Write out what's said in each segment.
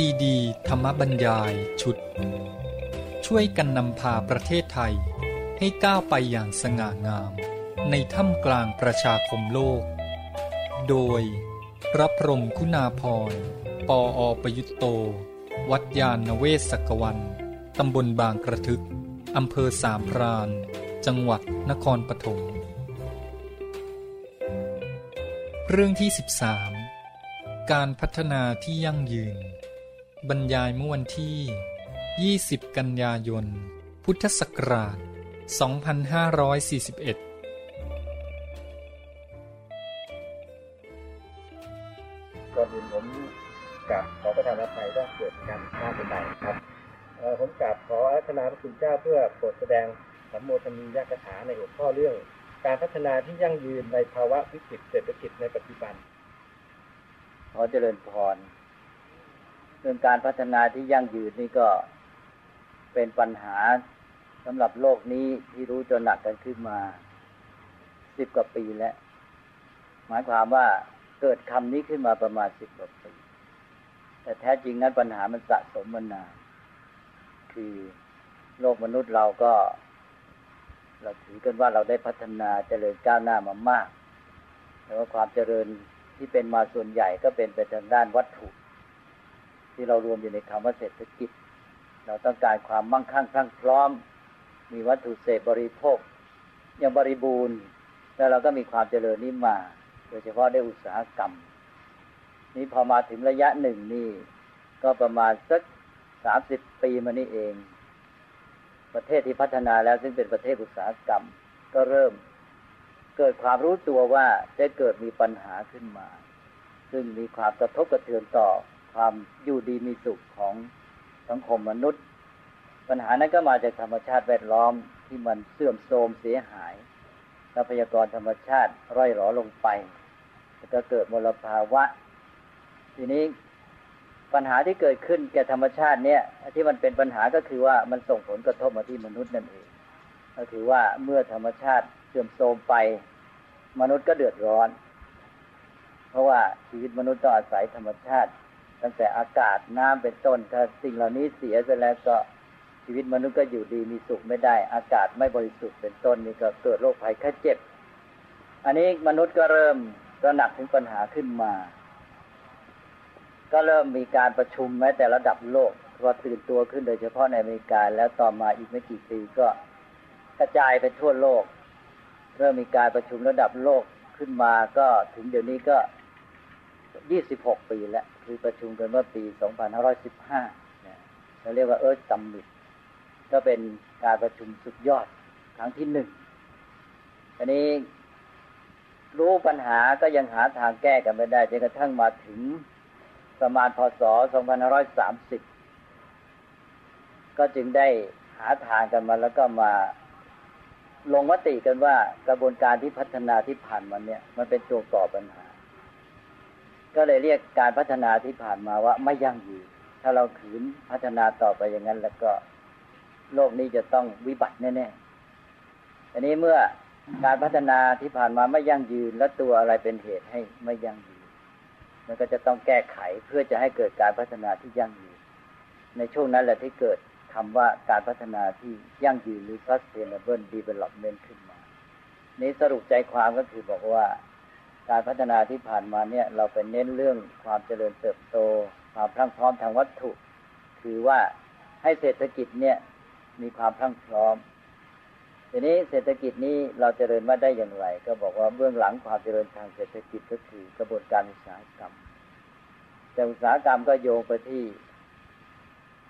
ซีดี ธรรมบรรยายชุด ช่วยกันนำพาประเทศไทย ให้ก้าวไปอย่างสง่างาม ในถ้ำกลางประชาคมโลก โดย พระพรมคุณาพรปออประยุตโต วัดยาณเวศกวันตำบลบางกระทึกอำเภอสามพรานจังหวัดนครปฐมเรื่องที่ 13 การพัฒนาที่ยั่งยืน บรรยายเมื่อวันที่ 20 กันยายน พุทธศักราช 2541ก่อนอื่นผมกราบขอประทานอภัยถ้าเกิดการพลาดใดครับเอ่อผมกราบขออารัธนาพระคุณเจ้าเพื่อโปรดแสดงสัมโมทนียกถาในหัวข้อเรื่อง การพัฒนาที่ยั่งยืนในภาวะวิกฤตเศรษฐกิจในปัจจุบัน ขอเจริญพร เรื่องการพัฒนาที่ยั่งยืนนี่ก็เป็นปัญหาสำหรับโลกนี้ที่รู้จนหนักกันขึ้นมาสิบกว่าปีแล้ว หมายความว่าเกิดคำนี้ขึ้นมาประมาณสิบกว่าปี แต่แท้จริงนั้นปัญหามันสะสมมานานคือโลกมนุษย์เราก็ เราถือกันว่าเราได้พัฒนาเจริญก้าวหน้ามามาก แต่ว่าความเจริญที่เป็นมาส่วนใหญ่ก็เป็นไปทางด้านวัตถุ ที่เรารวมอยู่ในคำว่าเศรษฐกิจ เราต้องการความมั่งคั่งพรั่งพร้อม มีวัตถุเสพบริโภคอย่างบริบูรณ์ แล้วเราก็มีความเจริญนี้มา โดยเฉพาะได้อุตสาหกรรม นี้พอมาถึงระยะหนึ่งนี่ก็ประมาณสักสามสิบปีมานี่เอง ประเทศที่พัฒนาแล้วซึ่งเป็นประเทศอุตสาหกรรม ก็เริ่มเกิดความรู้ตัวว่าจะเกิดมีปัญหาขึ้นมา ซึ่งมีความกระทบกระเทือนต่อ ความอยู่ดีมีสุขของสังคมมนุษย์ ปัญหานั้นก็มาจากธรรมชาติแวดล้อมที่มันเสื่อมโทรมเสียหาย ทรัพยากรธรรมชาติร่อยหรอลงไปแล้วก็เกิดมลภาวะ ทีนี้ปัญหาที่เกิดขึ้นแก่ธรรมชาติเนี่ย ที่มันเป็นปัญหาก็คือว่ามันส่งผลกระทบมาที่มนุษย์นั่นเอง ก็คือว่าเมื่อธรรมชาติเสื่อมโทรมไป มนุษย์ก็เดือดร้อน เพราะว่าชีวิตมนุษย์ต้องอาศัยธรรมชาติ ตั้งแต่อากาศน้ำเป็นต้น ถ้าสิ่งเหล่านี้เสียไปแล้วก็ชีวิตมนุษย์ก็อยู่ดีมีสุขไม่ได้ อากาศไม่บริสุทธิ์เป็นต้นนี่ก็เกิดโรคภัยแค่เจ็บ อันนี้มนุษย์ก็เริ่มก็หนักถึงปัญหาขึ้นมา ก็เริ่มมีการประชุมแม้แต่ระดับโลกก็ตื่นตัวขึ้นโดยเฉพาะในอเมริกาแล้วต่อมาอีกไม่กี่ปีก็กระจายไปทั่วโลก เริ่มมีการประชุมระดับโลกขึ้นมาก็ถึงเดี๋ยวนี้ก็ 26ปีแล้ว คือประชุมกันเมื่อปี2515เนี่ยเราเรียกว่าเอิร์ธซัมมิตก็เป็นการประชุมสุดยอดครั้งที่หนึ่งอันนี้รู้ปัญหาก็ยังหาทางแก้กันไม่ได้จนกระทั่งมาถึงประมาณพศ 2530 ก็จึงได้หาทางกันมาแล้วก็มาลงมติกันว่ากระบวนการที่พัฒนาที่ผ่านมาเนี่ย มันเป็นตัวก่อปัญหา ก็เลยเรียกการพัฒนาที่ผ่านมาว่าไม่ยั่งยืน ถ้าเราขืนพัฒนาต่อไปอย่างนั้น แล้วก็โลกนี้จะต้องวิบัติแน่ๆอันนี้เมื่อการพัฒนาที่ผ่านมาไม่ยั่งยืน และตัวอะไรเป็นเหตุให้ไม่ยั่งยืน มันก็จะต้องแก้ไขเพื่อจะให้เกิดการพัฒนาที่ยั่งยืน ในช่วงนั้นแหละที่เกิดคำว่าการพัฒนาที่ยั่งยืนหรือ sustainable development ขึ้นมา นี้สรุปใจความก็คือบอกว่า การพัฒนาที่ผ่านมาเนี่ย เราไปเน้นเรื่องความเจริญเติบโต ความพรั่งพร้อมทางวัตถุ คือว่าให้เศรษฐกิจเนี่ยมีความพรั่งพร้อมทีนี้เศรษฐกิจนี้เราเจริญมาได้อย่างไร ก็บอกว่าเบื้องหลังความเจริญทางเศรษฐกิจก็คือกระบวนการอุตสาหกรรม แต่อุตสาหกรรมก็โยงไปที่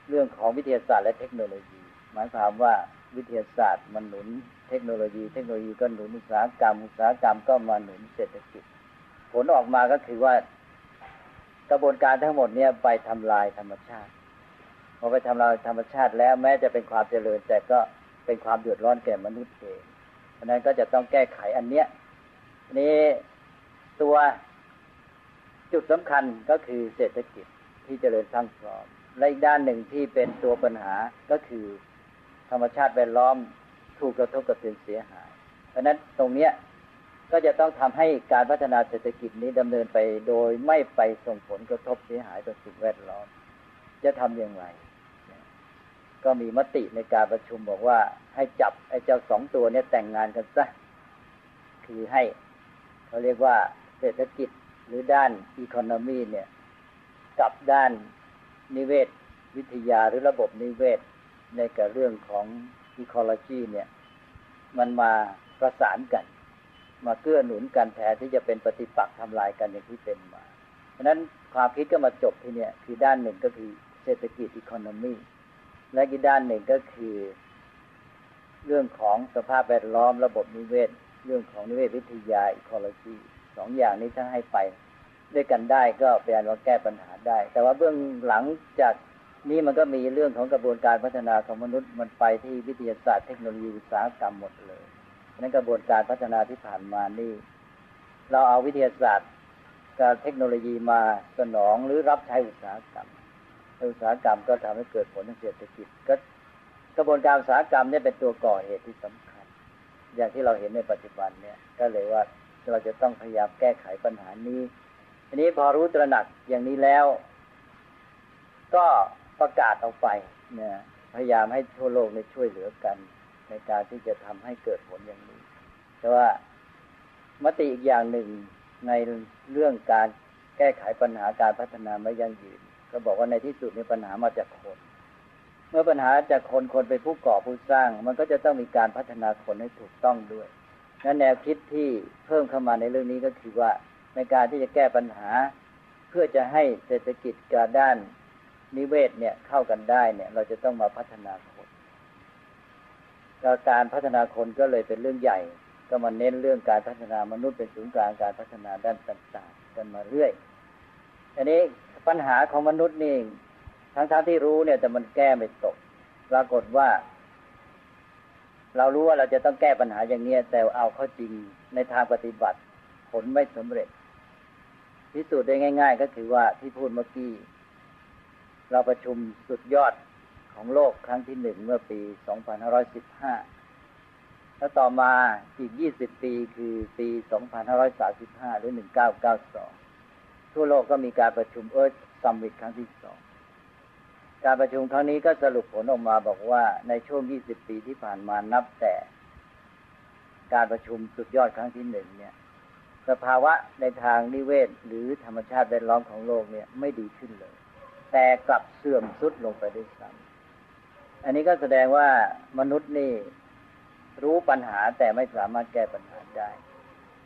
เรื่องของวิทยาศาสตร์และเทคโนโลยี หมายความว่าวิทยาศาสตร์มันหนุนเทคโนโลยี เทคโนโลยีก็หนุนอุตสาหกรรม อุตสาหกรรมก็มาหนุนเศรษฐกิจ ผลออกมาก็คือว่ากระบวนการทั้งหมดเนี่ยไปทำลายธรรมชาติพอไปทำลายธรรมชาติแล้วแม้จะเป็นความเจริญ แต่ก็เป็นความเดือดร้อนแก่มนุษย์เองเพราะนั้นก็จะต้องแก้ไขอันเนี้ยนี้ตัวจุดสำคัญก็คือเศรษฐกิจที่เจริญสร้างพร้อมและอีกด้านหนึ่งที่เป็นตัวปัญหาก็คือ ธรรมชาติแวดล้อมถูกกระทบกระเทือนเสียหาย เพราะนั้นตรงเนี้ย ก็จะต้องทำให้การพัฒนาเศรษฐกิจนี้ดำเนินไปโดยไม่ไปส่งผลกระทบเสียหายต่อสิ่งแวดล้อม จะทำอย่างไร ก็มีมติในการประชุมบอกว่าให้จับไอ้เจ้าสองตัวนี้แต่งงานกันซะ คือให้เขาเรียกว่าเศรษฐกิจหรือด้านอีโคโนมีเนี่ย กับด้านนิเวศ วิทยาหรือระบบนิเวศ ในกับเรื่องของอีโคโลจีเนี่ย มันมาประสานกัน มาเกื้อหนุนกันแทนที่จะเป็นปฏิปักษ์ทำลายกันอย่างที่เป็นมาเพราะนั้นความคิดก็มาจบที่เนี่ยคือด้านหนึ่งก็คือเศรษฐกิจอีโคโนมีและอีกด้านหนึ่งก็คือ เรื่องของสภาพแวดล้อมระบบนิเวศ เรื่องของนิเวศวิทยาอีโคโลจีสองอย่างนี้ถ้าให้ไปด้วยกันได้ก็เป็นอันว่าแก้ปัญหาได้ แต่ว่าเบื้องหลังจากนี้มันก็มีเรื่องของกระบวนการพัฒนาของมนุษย์มันไปที่วิทยาศาสตร์เทคโนโลยีอุตสาหกรรมหมดเลย นั้นกระบวนการพัฒนาที่ผ่านมานี่ เราเอาวิทยาศาสตร์กับเทคโนโลยีมาสนองหรือรับใช้อุตสาหกรรม อุตสาหกรรมก็ทำให้เกิดผลทางเศรษฐกิจ ก็กระบวนการอุตสาหกรรมเนี่ยเป็นตัวก่อเหตุที่สำคัญ อย่างที่เราเห็นในปัจจุบันเนี่ย ก็เลยว่าเราจะต้องพยายามแก้ไขปัญหานี้ทีนี้พอรู้ตระหนักอย่างนี้แล้ว ก็ประกาศออกไปเนี่ยพยายามให้ทั่วโลกในช่วยเหลือกัน ในการที่จะทำให้เกิดผลอย่างนี้ แต่ว่ามติอีกอย่างหนึ่งในเรื่องการแก้ไขปัญหาการพัฒนาไม่ยั่งยืน ก็บอกว่าในที่สุดในปัญหามาจากคน เมื่อปัญหาจากคนคนเป็นผู้ก่อผู้สร้าง มันก็จะต้องมีการพัฒนาคนให้ถูกต้องด้วยนั้นแนวคิดที่เพิ่มเข้ามาในเรื่องนี้ก็คือว่าในการที่จะแก้ปัญหา เพื่อจะให้เศรษฐกิจกับด้านนิเวศเนี่ยเข้ากันได้เนี่ย เราจะต้องมาพัฒนา คนการพัฒนาคนก็เลยเป็นเรื่องใหญ่ ก็มาเน้นเรื่องการพัฒนามนุษย์เป็นศูนย์กลางการพัฒนาด้านต่างๆกันมาเรื่อยอันนี้ปัญหาของมนุษย์นี่ทั้งๆทที่รู้เนี่ย แต่มันแก้ไม่ตก ปรากฏว่า เรารู้ว่าเราจะต้องแก้ปัญหาอย่างนี้แต่เอาเข้าจริงในทางปฏิบัติ ผลไม่สำเร็จพิสูจน์ได้ง่าย ๆ ก็คือว่าที่พูดเมื่อกี้เราประชุมสุดยอด ของโลกครั้งที่หนึ่งเมื่อปี 2515 แล้วต่อมาอีก 20 ปีคือปี 2535 หรือ 1992 ทั่วโลกก็มีการประชุมเอิร์ธซัมมิตครั้งที่สองการประชุมครั้งนี้ก็สรุปผลออกมาบอกว่าในช่วง 20 ปีที่ผ่านมานับแต่การประชุมสุดยอดครั้งที่หนึ่งเนี่ย สภาวะในทางนิเวศหรือธรรมชาติแวดล้อมของโลกเนี่ยไม่ดีขึ้นเลย แต่กลับเสื่อมสุดลงไปด้วยซ้ำ อันนี้ก็แสดงว่ามนุษย์นี่รู้ปัญหาแต่ไม่สามารถแก้ปัญหาได้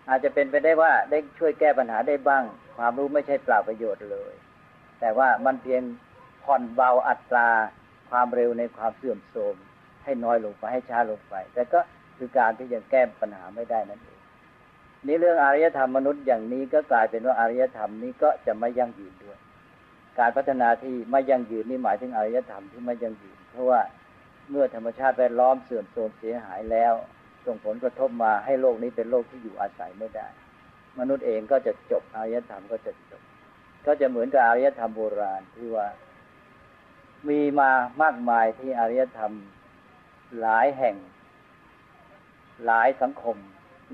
อาจจะเป็นไปได้ว่าได้ช่วยแก้ปัญหาได้บ้าง ความรู้ไม่ใช่เปล่าประโยชน์เลย แต่ว่ามันเพียงผ่อนเบาอัตราความเร็วในความเสื่อมโทรมให้น้อยลงไปให้ช้าลงไป แต่ก็คือการที่ยังแก้ปัญหาไม่ได้นั่นเองนี่เรื่องอารยธรรมมนุษย์อย่างนี้ก็กลายเป็นว่าอารยธรรมนี้ก็จะไม่ยั่งยืนด้วย การพัฒนาที่ไม่ยั่งยืนนี่หมายถึงอารยธรรมที่ไม่ยั่งยืน เพราะว่าเมื่อธรรมชาติแวดล้อมเสื่อมโทรมเสียหายแล้ว ส่งผลกระทบมาให้โลกนี้เป็นโลกที่อยู่อาศัยไม่ได้ มนุษย์เองก็จะจบอารยธรรมก็จะจบ ก็จะเหมือนกับอารยธรรมโบราณที่ว่า มีมามากมายที่อารยธรรมหลายแห่ง หลายสังคม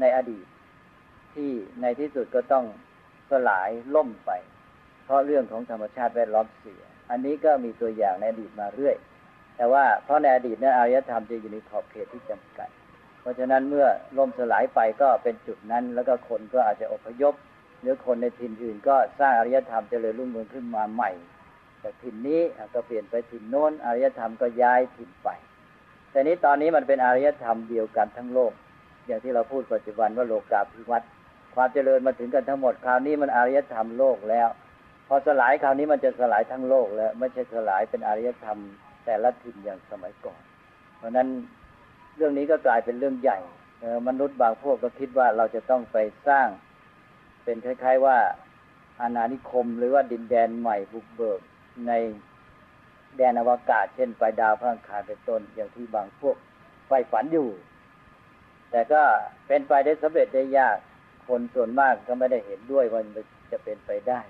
ในอดีต ที่ในที่สุดก็ต้องสลายล่มไป เพราะเรื่องของธรรมชาติแวดล้อมเสีย อันนี้ก็มีตัวอย่างในอดีตมาเรื่อย แต่ว่าเพราะในอดีตนั้นอารยธรรมจะอยู่ในขอบเขตที่จำกัด เพราะฉะนั้นเมื่อล่มสลายไปก็เป็นจุดนั้น แล้วก็คนก็อาจจะอพยพ หรือคนในถิ่นอื่น ก็สร้างอารยธรรมเจริญรุ่งเรืองขึ้นมาใหม่แต่ถิ่นนี้ก็เปลี่ยนไปถิ่นโน้นอารยธรรมก็ย้ายถิ่นไป แต่นี้ตอนนี้มันเป็นอารยธรรมเดียวกันทั้งโลก อย่างที่เราพูดปัจจุบันว่าโลกาภิวัตน์ความเจริญมาถึงกันทั้งหมดคราวนี้มันอารยธรรมโลกแล้ว พอสลายคราวนี้มันจะสลายทั้งโลกแล้วไม่ใช่สลายเป็นอารยธรรม แต่ละถิ่นอย่างสมัยก่อน เพราะนั้นเรื่องนี้ก็กลายเป็นเรื่องใหญ่มนุษย์บางพวกก็คิดว่าเราจะต้องไปสร้าง เป็นคล้าย ๆว่าอาณานิคม หรือว่าดินแดนใหม่บุกเบิกในแดนอวกาศ เช่น ไปดาวพลังคารเป็นต้นอย่างที่บางพวกไฟฝันอยู่ แต่ก็เป็นไปได้สำเร็จได้ยากคนส่วนมากก็ไม่ได้เห็นด้วยว่าจะเป็นไปได้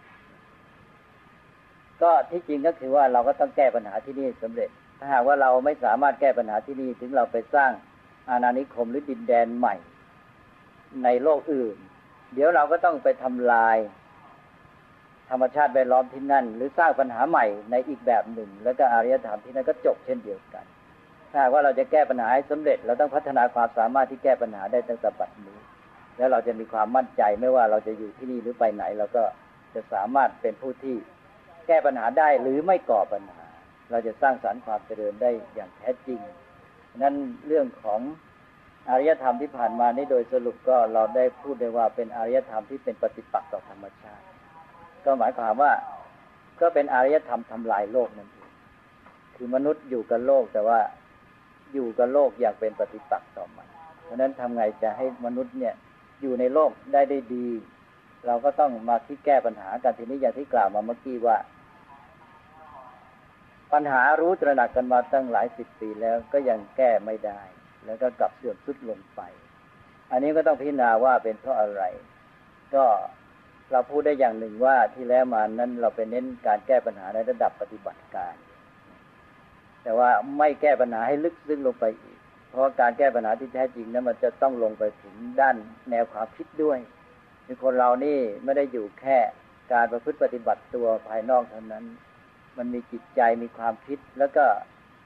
ก็ที่จริงก็คือว่าเราก็ต้องแก้ปัญหาที่นี่สำเร็จ ถ้าหากว่าเราไม่สามารถแก้ปัญหาที่นี่ถึงเราไปสร้างอาณานิคมหรือดินแดนใหม่ ในโลกอื่น เดี๋ยวเราก็ต้องไปทำลาย ธรรมชาติแวดล้อมที่นั่น หรือสร้างปัญหาใหม่ในอีกแบบหนึ่ง แล้วก็อารยธรรมที่นั่นก็จบเช่นเดียวกัน ถ้าว่าเราจะแก้ปัญหาให้สำเร็จ เราต้องพัฒนาความสามารถที่แก้ปัญหาได้ตั้งแต่ปัจจุบันแล้วเราจะมีความมั่นใจไม่ว่าเราจะอยู่ที่นี่หรือไปไหนเราก็จะสามารถเป็นผู้ที่ แก้ปัญหาได้หรือไม่ก่อปัญหา เราจะสร้างสรรค์ความเจริญได้อย่างแท้จริง นั้นเรื่องของอารยธรรมที่ผ่านมานี่โดยสรุปก็เราได้พูดได้ว่าเป็นอารยธรรมที่เป็นปฏิปักษ์ต่อธรรมชาติ ก็หมายความว่าก็เป็นอารยธรรมทำลายโลกนั่นเองคือมนุษย์อยู่กับโลกแต่ว่าอยู่กับโลกอย่างเป็นปฏิปักษ์ต่อมันเพราะนั้นทำไงจะให้มนุษย์เนี่ยอยู่ในโลกได้ได้ดี เราก็ต้องมาคิดแก้ปัญหากันทีนี้อย่างที่กล่าวมาเมื่อกี้ว่า ปัญหารู้ตระหนักกันมาตั้งหลายสิบปีแล้วก็ยังแก้ไม่ได้ แล้วก็กลับเสื่อมสุดลงไป อันนี้ก็ต้องพิจารณาว่าเป็นเพราะอะไร ก็เราพูดได้อย่างหนึ่งว่าที่แล้วมานั้นเราไปเน้นการแก้ปัญหาในระดับปฏิบัติการ แต่ว่าไม่แก้ปัญหาให้ลึกซึ้งลงไปอีก เพราะการแก้ปัญหาที่แท้จริงนั้นมันจะต้องลงไปถึงด้านแนวความคิดด้วยคือคนเรานี่ไม่ได้อยู่แค่การประพฤติปฏิบัติตัวภายนอกเท่านั้น มันมีจิตใจมีความคิด แล้วก็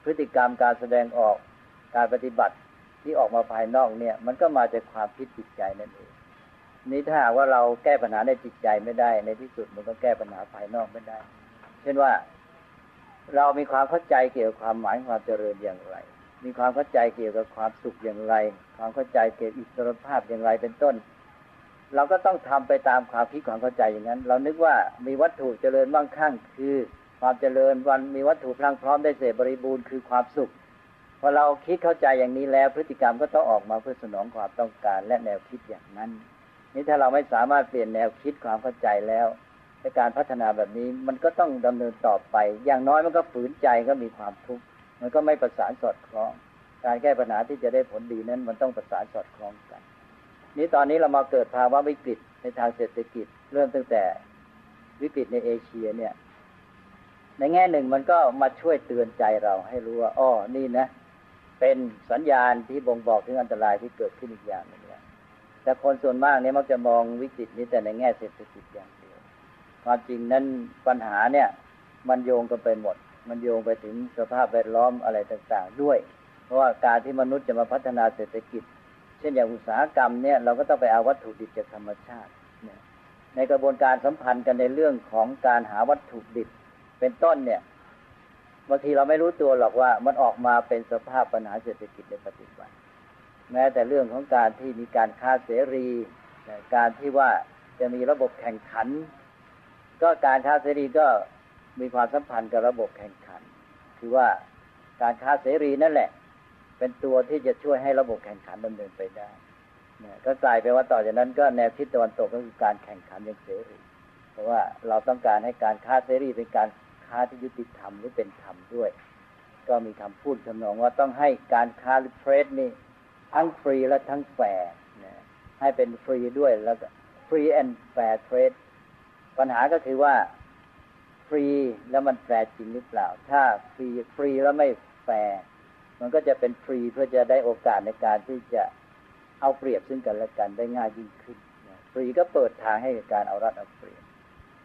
พฤติกรรมการแสดงออกการปฏิบัติที่ออกมาภายนอกเนี่ย มันก็มาจากความคิดจิตใจนั่นเองนี้ถ้าหากว่าเราแก้ปัญหาในจิตใจไม่ได้ ในที่สุดมันก็แก้ปัญหาภายนอกไม่ได้ เช่นว่าเรามีความเข้าใจเกี่ยวกับความหมายความเจริญอย่างไร มีความเข้าใจเกี่ยวกับความสุขอย่างไร ความเข้าใจเกี่ยวกับอิสรภาพอย่างไรเป็นต้น เราก็ต้องทำไปตามความคิดความเข้าใจอย่างนั้น เรานึกว่ามีวัตถุเจริญมั่งคั่งคือ ความเจริญวันมีวัตถุพลังพร้อมได้เสพบริบูรณ์คือความสุขพอเราคิดเข้าใจอย่างนี้แล้ว พฤติกรรมก็ต้องออกมาเพื่อสนองความต้องการและแนวคิดอย่างนั้น นี่ถ้าเราไม่สามารถเปลี่ยนแนวคิดความเข้าใจแล้วในการพัฒนาแบบนี้มันก็ต้องดำเนินต่อไป อย่างน้อยมันก็ฝืนใจก็มีความทุกข์มันก็ไม่ประสานสอดคล้อง การแก้ปัญหาที่จะได้ผลดีนั้น มันต้องประสานสอดคล้องกัน นี้ตอนนี้เรามาเกิดภาวะวิกฤตในทางเศรษฐกิจ เริ่มตั้งแต่วิกฤตในเอเชียเนี่ย ในแง่หนึ่งมันก็มาช่วยเตือนใจเราให้รู้ว่าอ้อนี่นะ เป็นสัญญาณที่บ่งบอกถึงอันตรายที่เกิดขึ้นอีกอย่างนึ่งแต่คนส่วนมากเนี่ยมักจะมองวิกฤตนี้แต่ในแง่เศรษฐกิจอย่างเดียวความจริงนั้นปัญหาเนี่ย มันโยงกันไปหมด มันโยงไปถึงสภาพแวดล้อมอะไรต่างๆ ด้วย เพราะว่าการที่มนุษย์จะมาพัฒนาเศรษฐกิจ เช่นอย่างอุตสาหกรรมเนี่ยเราก็ต้องไปเอาวัตถุดิบจากธรรมชาติในกระบวนการสัมพันธ์กันในเรื่องของการหาวัตถุดิบ เป็นต้นเนี่ยบางทีเราไม่รู้ตัวหรอกว่ามันออกมาเป็นสภาพปัญหาเศรษฐกิจในปัจจุบันแม้แต่เรื่องของการที่มีการค้าเสรีการที่ว่าจะมีระบบแข่งขัน ก็การค้าเสรีก็มีความสัมพันธ์กับระบบแข่งขัน คือว่าการค้าเสรีนั่นแหละ เป็นตัวที่จะช่วยให้ระบบแข่งขันดำเนินไปได้เนี่ยก็กลายเป็นว่าต่อจากนั้นก็แนวคิดตะวันตกก็คือการแข่งขันอย่างเสรี เพราะว่าเราต้องการให้การค้าเสรีเป็นการ ค้าที่ยุติธรรมหรือเป็นธรรมด้วย ก็มีคำพูดทำนองว่าต้องให้การค้าหรือ trade นี่ทั้งฟรีและทั้งแฟร์ให้เป็นฟรีด้วยแล้วก็ free and fair trade ปัญหาก็คือว่าฟรีแล้วมันแฟร์จริงหรือเปล่า ถ้า free free แล้วไม่แฟร์มันก็จะเป็นฟรีเพื่อจะได้โอกาสในการที่จะเอาเปรียบซึ่งกันและกันได้ง่ายยิ่งขึ้น ฟรีก็เปิดทางให้การเอารัดเอาเปรียบ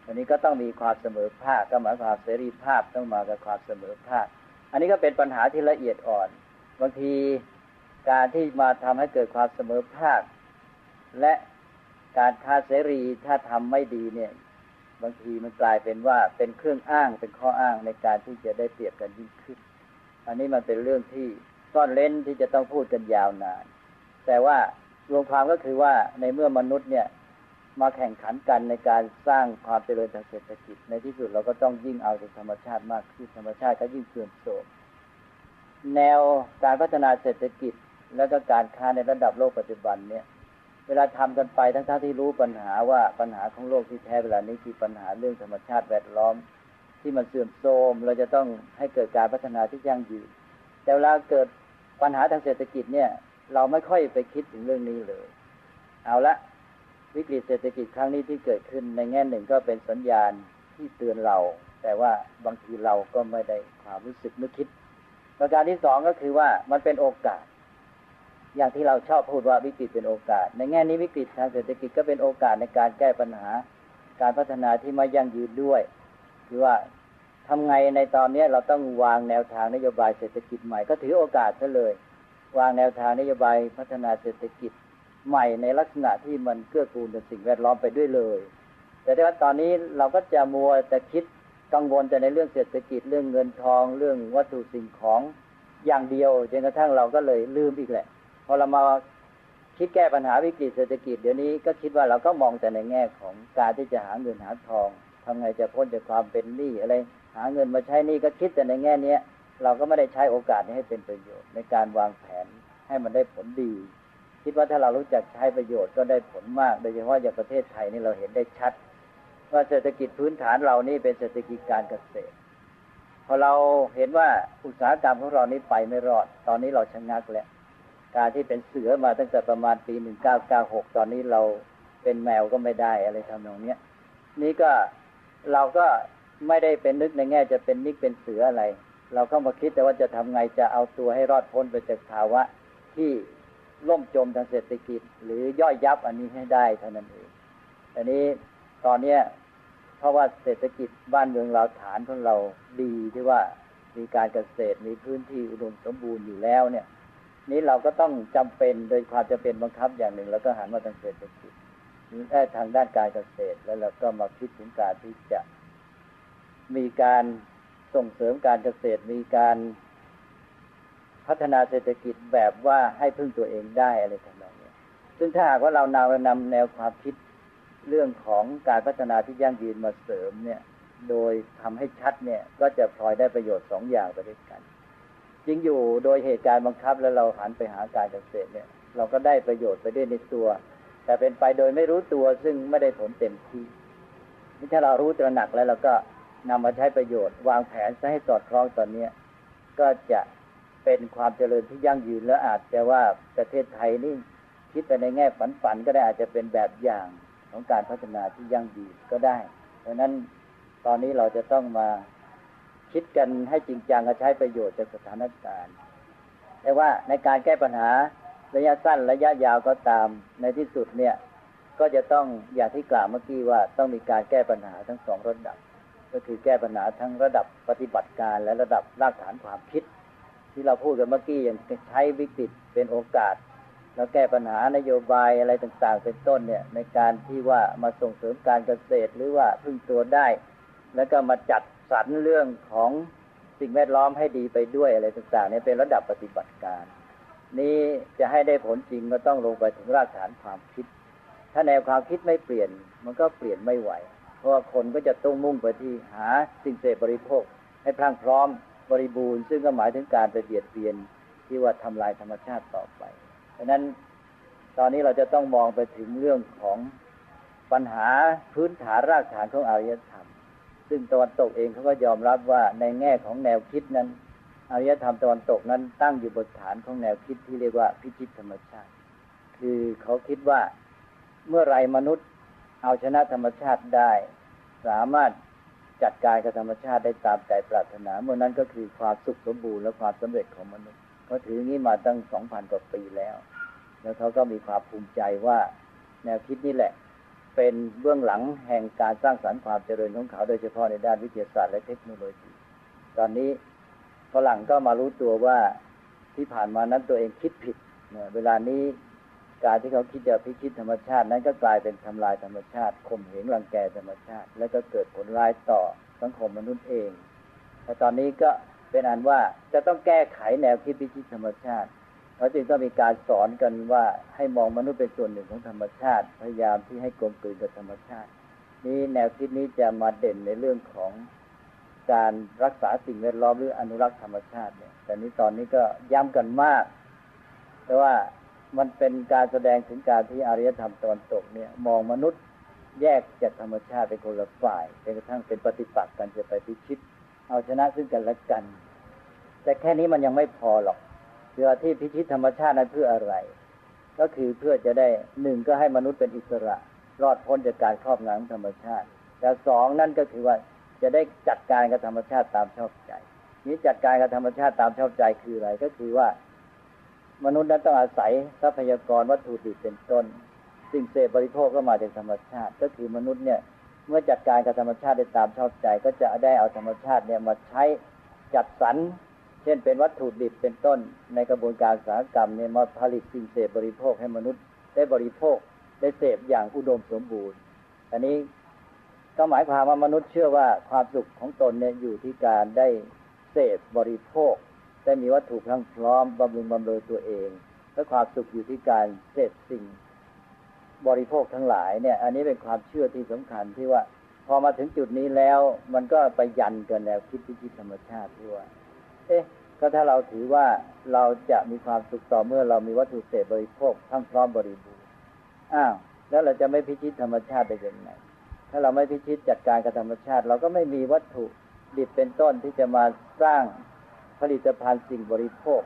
อันนี้ก็ต้องมีความเสมอภาคก็หมายความเสรีภาพต้องมากับความเสมอภาค อันนี้ก็เป็นปัญหาที่ละเอียดอ่อน บางทีการที่มาทำให้เกิดความเสมอภาค และการค้าเสรีถ้าทำไม่ดีเนี่ยบางทีมันกลายเป็นว่าเป็นเครื่องอ้างเป็นข้ออ้างในการที่จะได้เปรียบกันยิ่งขึ้น อันนี้มันเป็นเรื่องที่ซ่อนเล้นที่จะต้องพูดกันยาวนาน แต่ว่ารวมความก็คือว่าในเมื่อมนุษย์เนี่ย มาแข่งขันกันในการสร้างความเจริญทางเศรษฐกิจ ในที่สุดเราก็ต้องยิ่งเอาจากธรรมชาติมากขึ้นธรรมชาติก็ยิ่งเสื่อมโทรมแนวการพัฒนาเศรษฐกิจและก็การค้าในระดับโลกปัจจุบันเนี่ย เวลาทำกันไปทั้งๆที่รู้ปัญหาว่าปัญหาของโลกที่แท้เวลานี้คือปัญหาเรื่องธรรมชาติแวดล้อม ที่มันเสื่อมโทรมเราจะต้องให้เกิดการพัฒนาที่ยั่งยืนแต่เวลาเกิดปัญหาทางเศรษฐกิจเนี่ย เราไม่ค่อยไปคิดถึงเรื่องนี้เลย เอาละ วิกฤตเศรษฐกิจครั้งนี้ที่เกิดขึ้นในแง่หนึ่งก็เป็นสัญญาณที่เตือนเรา แต่ว่าบางทีเราก็ไม่ได้ความรู้สึกนึกคิด ประการที่สองก็คือว่ามันเป็นโอกาส อย่างที่เราชอบพูดว่าวิกฤตเป็นโอกาส ในแง่นี้วิกฤตทางเศรษฐกิจก็เป็นโอกาสในการแก้ปัญหา การพัฒนาที่ไม่ยั่งยืนด้วย คือว่าทำไงในตอนนี้เราต้องวางแนวทางนโยบายเศรษฐกิจใหม่ก็ถือโอกาสซะเลย วางแนวทางนโยบายพัฒนาเศรษฐกิจ ใหม่ในลักษณะที่มันเกื้อกูลต่อสิ่งแวดล้อมไปด้วยเลย แต่ว่าตอนนี้เราก็จะมัวแต่คิดกังวลแต่ในเรื่องเศรษฐกิจเรื่องเงินทองเรื่องวัตถุสิ่งของอย่างเดียวจนกระทั่งเราก็เลยลืมอีกแหละ พอเรามาคิดแก้ปัญหาวิกฤตเศรษฐกิจเดี๋ยวนี้ก็คิดว่าเราก็มองแต่ในแง่ของการที่จะหาเงินหาทองทำไงจะพ้นจากความเป็นหนี้อะไร หาเงินมาใช้หนี้ก็คิดแต่ในแง่เนี้ย เราก็ไม่ได้ใช้โอกาสนี้ให้เป็นประโยชน์ในการวางแผนให้มันได้ผลดี คิดว่าถ้าเรารู้จักใช้ประโยชน์ก็ได้ผลมาก โดยเฉพาะอย่างประเทศไทยนี่เราเห็นได้ชัด ว่าเศรษฐกิจพื้นฐานเรานี่เป็นเศรษฐกิจการเกษตรพอเราเห็นว่าอุตสาหกรรมของเรานี้ไปไม่รอด ตอนนี้เราชะงักแล้วการที่เป็นเสือมาตั้งแต่ประมาณปีหนึ่งเก้าเก้าหกตอนนี้เราเป็นแมวก็ไม่ได้อะไรทำนองเนี้ยนี่ก็เราก็ไม่ได้เป็นนึกในแง่จะเป็นนิกเป็นเสืออะไร เราเข้ามาคิดแต่ว่าจะทำไงจะเอาตัวให้รอดพ้นไปจากภาวะที่ ล่มจมทางเศรษฐกิจ หรือย่อยยับอันนี้ให้ได้เท่านั้นเองอันนี้ตอนเนี้ยเพราะว่าเศรษฐกิจบ้านเมืองเราฐานของเราดีที่ว่ามีการเกษตรมีพื้นที่อุดมสมบูรณ์อยู่แล้วเนี่ย นี้เราก็ต้องจำเป็นโดยความจะเป็นบังคับอย่างหนึ่ง แล้วก็หันมาทางเศรษฐกิจได้ทางด้านการเกษตรแล้วเราก็มาคิดถึงการที่จะมีการส่งเสริมการเกษตรมีการ พัฒนาเศรษฐกิจแบบว่าให้พึ่งตัวเองได้อะไรทำนองนี้ซึ่งถ้าหากว่าเรานำนำแนวความคิดเรื่องของการพัฒนาที่ยั่งยืนมาเสริมเนี่ย โดยทำให้ชัดเนี่ยก็จะพลอยได้ประโยชน์สองอย่างไปด้วยกัน จริงอยู่โดยเหตุการณ์บังคับแล้วเราหันไปหาการเกษตรเนี่ย เราก็ได้ประโยชน์ไปด้วยในตัว แต่เป็นไปโดยไม่รู้ตัวซึ่งไม่ได้ผลเต็มที่นี่ถ้าเรารู้ตระหนักแล้วเราก็นำมาใช้ประโยชน์ วางแผนซะให้สอดคล้องตอนเนี้ก็จะ เป็นความเจริญที่ยั่งยืนและอาจจะว่าประเทศไทยนี่คิดไปในแง่ฝันฝันก็ได้อาจจะเป็นแบบอย่างของการพัฒนาที่ยั่งยืนก็ได้ เพราะนั้นตอนนี้เราจะต้องมาคิดกันให้จริงจังและใช้ประโยชน์จากสถานการณ์แต่ว่าในการแก้ปัญหาระยะสั้นระยะยาวก็ตามในที่สุดเนี่ย ก็จะต้องอย่างที่กล่าวเมื่อกี้ว่าต้องมีการแก้ปัญหาทั้งสองระดับ ก็คือแก้ปัญหาทั้งระดับปฏิบัติการและระดับรากฐานความคิด ที่เราพูดกันเมื่อกี้อย่างใช้วิกฤตเป็นโอกาส แล้วแก้ปัญหานโยบายอะไรต่างๆ เป็นต้นเนี่ย ในการที่ว่ามาส่งเสริมการเกษตรหรือว่าพึ่งตัวได้ แล้วก็มาจัดสรรเรื่องของสิ่งแวดล้อมให้ดีไปด้วยอะไรต่างๆเนี่ยเป็นระดับปฏิบัติการ นี้จะให้ได้ผลจริงก็ต้องลงไปถึงรากฐานความคิด ถ้าแนวความคิดไม่เปลี่ยน มันก็เปลี่ยนไม่ไหว เพราะว่าคนก็จะต้องมุ่งไปที่หาสิ่งเสพบริโภค ให้พรั่งพร้อม บริบูรณ์ ซึ่งก็หมายถึงการไปเบียดเบียนที่ว่าทำลายธรรมชาติต่อไปดังนั้นตอนนี้เราจะต้องมองไปถึงเรื่องของปัญหาพื้นฐานรากฐานของอารยธรรม ซึ่งตะวันตกเองเขาก็ยอมรับว่าในแง่ของแนวคิดนั้นอารยธรรมตะวันตกนั้นตั้งอยู่บนฐานของแนวคิดที่เรียกว่าพิชิตธรรมชาติ คือเขาคิดว่าเมื่อไรมนุษย์เอาชนะธรรมชาติได้ สามารถ จัดการกับธรรมชาติได้ตามใจปรารถนาเมื่อนั้นก็คือความสุขสมบูรณ์และความสำเร็จของมนุษย์เขาถืองี้มาตั้งสองพันกว่าปีแล้ว แล้วเขาก็มีความภูมิใจว่าแนวคิดนี้แหละ เป็นเบื้องหลังแห่งการสร้างสรรค์ความเจริญของเขาโดยเฉพาะในด้านวิทยาศาสตร์และเทคโนโลยี ตอนนี้ฝรั่งก็มารู้ตัวว่าที่ผ่านมานั้นตัวเองคิดผิดเวลานี้ การที่เขาคิดจะพิชิตธรรมชาตินั้นก็กลายเป็นทำลายธรรมชาติข่มเหงรังแกธรรมชาติ และก็เกิดผลร้ายต่อสังคมมนุษย์เองแต่ตอนนี้ก็เป็นอันว่าจะต้องแก้ไขแนวคิดพิชิตธรรมชาติเราจึงต้องมีการสอนกันว่าให้มองมนุษย์เป็นส่วนหนึ่งของธรรมชาติ พยายามที่ให้กลมกลืนกับธรรมชาติ นี้แนวคิดนี้จะมาเด่นในเรื่องของการรักษาสิ่งแวดล้อมหรืออนุรักษ์ธรรมชาติเนี่ย แต่นี้ตอนนี้ก็ย้ำกันมาก แต่ว่า มันเป็นการแสดงถึงการที่อารยธรรมตอนตกเนี่ย มองมนุษย์แยกจากธรรมชาติเป็นคนละฝ่ายจนกระทั่งเป็นปฏิปักษ์กันจะไปพิชิต เอาชนะซึ่งกันและกัน แต่แค่นี้มันยังไม่พอหรอกคือที่พิชิตธรรมชาตินั้นเพื่ออะไร ก็คือเพื่อจะได้หนึ่งก็ให้มนุษย์เป็นอิสระ รอดพ้นจากการครอบงำธรรมชาติ แต่สองนั่นก็คือว่าจะได้จัดการกับธรรมชาติตามชอบใจ นี้จัดการกับธรรมชาติตามชอบใจคืออะไรก็คือว่า มนุษย์นั้นต้องอาศัยทรัพยากรวัตถุดิบเป็นต้น สิ่งเสพบริโภคก็มาจากธรรมชาติ ก็คือมนุษย์เนี่ยเมื่อจัดการกับธรรมชาติได้ตามชอบใจ ก็จะได้เอาธรรมชาติเนี่ยมาใช้จัดสรรเช่นเป็นวัตถุดิบเป็นต้น ในกระบวนการอุตสาหกรรมเนี่ยมาผลิตสิ่งเสพบริโภคให้มนุษย์ได้บริโภคได้เสพอย่างอุดมสมบูรณ์ อันนี้ก็หมายความว่ามนุษย์เชื่อว่าความสุขของตนเนี่ยอยู่ที่การได้เสพบริโภค ได้มีวัตถุพรั่งพร้อมบำรุงบำเรอตัวเองและความสุขอยู่ที่การเสพสิ่งบริโภคทั้งหลายเนี่ย อันนี้เป็นความเชื่อที่สำคัญที่ว่า พอมาถึงจุดนี้แล้ว มันก็ไปยันกันแนวคิดพิชิตธรรมชาติที่ว่า เอ๊ะ ก็ถ้าเราถือว่าเราจะมีความสุขต่อเมื่อเรามีวัตถุเสพบริโภคทั้งพร้อมบริบูรณ์อ้าวแล้วเราจะไม่พิชิตธรรมชาติได้ยังไงถ้าเราไม่พิชิตจัดการกับธรรมชาติ เราก็ไม่มีวัตถุดิบเป็นต้นที่จะมาสร้าง ผลิตภัณฑ์สิ่งบริโภค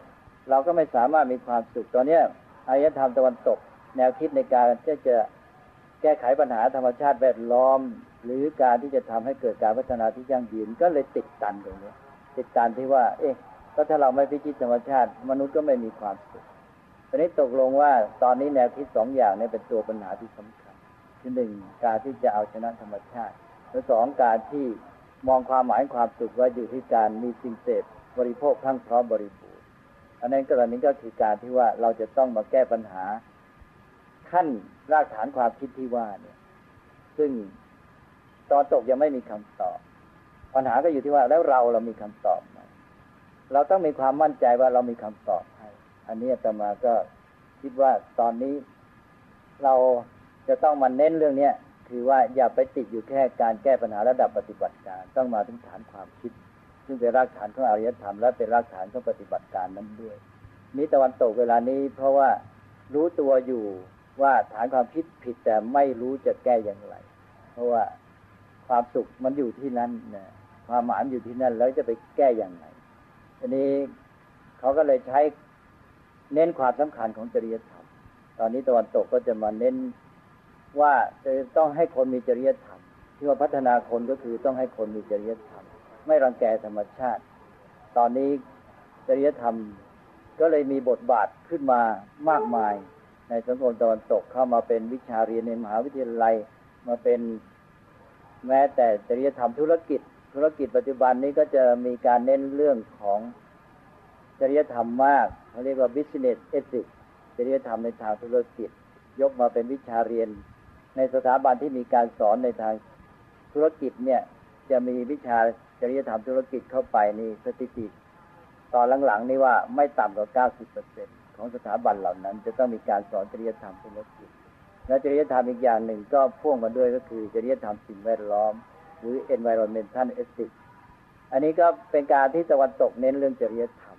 เราก็ไม่สามารถมีความสุขตอนนี้อารยธรรมตะวันตก แนวคิดในการที่จะแก้ไขปัญหาธรรมชาติแวดล้อม หรือการที่จะทำให้เกิดการพัฒนาที่ยั่งยืนก็เลยติดตันตรงนี้ติดตันที่ว่า เอ๊ะก็ถ้าเราไม่พิจิตธรรมชาติ มนุษย์ก็ไม่มีความสุขตอนนี้ตกลงว่าตอนนี้แนวคิดสองอย่างนี้เป็นตัวปัญหาที่สำคัญคือหนึ่งการที่จะเอาชนะธรรมชาติและสองการที่มองความหมายความสุขว่าอยู่ที่การมีสิ่งเสพ บริโภคทั้งพร้อมบริบูรณ์อันนั้นกรณีก็คือการที่ว่าเราจะต้องมาแก้ปัญหา ขั้นรากฐานความคิดที่ว่าเนี่ย ซึ่งตอนตกยังไม่มีคำตอบ ปัญหาก็อยู่ที่ว่าแล้วเราเรามีคำตอบไหมเราต้องมีความมั่นใจว่าเรามีคำตอบให้ อันนี้ตมาก็คิดว่าตอนนี้เราจะต้องมาเน้นเรื่องเนี้ยคือว่าอย่าไปติดอยู่แค่การแก้ปัญหาระดับปฏิบัติการ ต้องมาถึงฐานความคิด ซึ่งเป็นรากฐานของอารยธรรม และเป็นรากฐานของปฏิบัติการนั้นด้วย นี้ตะวันตกเวลานี้เพราะว่ารู้ตัวอยู่ว่าฐานความคิดผิดแต่ไม่รู้จะแก้อย่างไร เพราะว่าความสุขมันอยู่ที่นั่นนะความหมายอยู่ที่นั่นแล้วจะไปแก้อย่างไรอันนี้เขาก็เลยใช้เน้นความสำคัญของจริยธรรม ตอนนี้ตะวันตกก็จะมาเน้นว่าจะต้องให้คนมีจริยธรรม ที่ว่าพัฒนาคนก็คือต้องให้คนมีจริยธรรม ไม่รังแกธรรมชาติ ตอนนี้จริยธรรมก็เลยมีบทบาทขึ้นมามากมาย ในสังคมตะวันตกเข้ามาเป็นวิชาเรียนในมหาวิทยาลัยมาเป็นแม้แต่จริยธรรมธุรกิจ ธุรกิจปัจจุบันนี้ก็จะมีการเน้นเรื่องของจริยธรรมมากเขาเรียกว่า business ethics จริยธรรมในทางธุรกิจ ยกมาเป็นวิชาเรียน ในสถาบันที่มีการสอนในทางธุรกิจเนี่ยจะมีวิชา จริยธรรมธุรกิจเข้าไปนี่สถิติ ตอนหลังๆนี่ว่าไม่ต่ำกว่า 90%ของสถาบันเหล่านั้น จะต้องมีการสอนจริยธรรมธุรกิจ และจริยธรรมอีกอย่างหนึ่งก็พ่วงมาด้วยก็คือจริยธรรมสิ่งแวดล้อม หรือ environmental ethics อันนี้ก็เป็นการที่ตะวันตกเน้นเรื่องจริยธรรม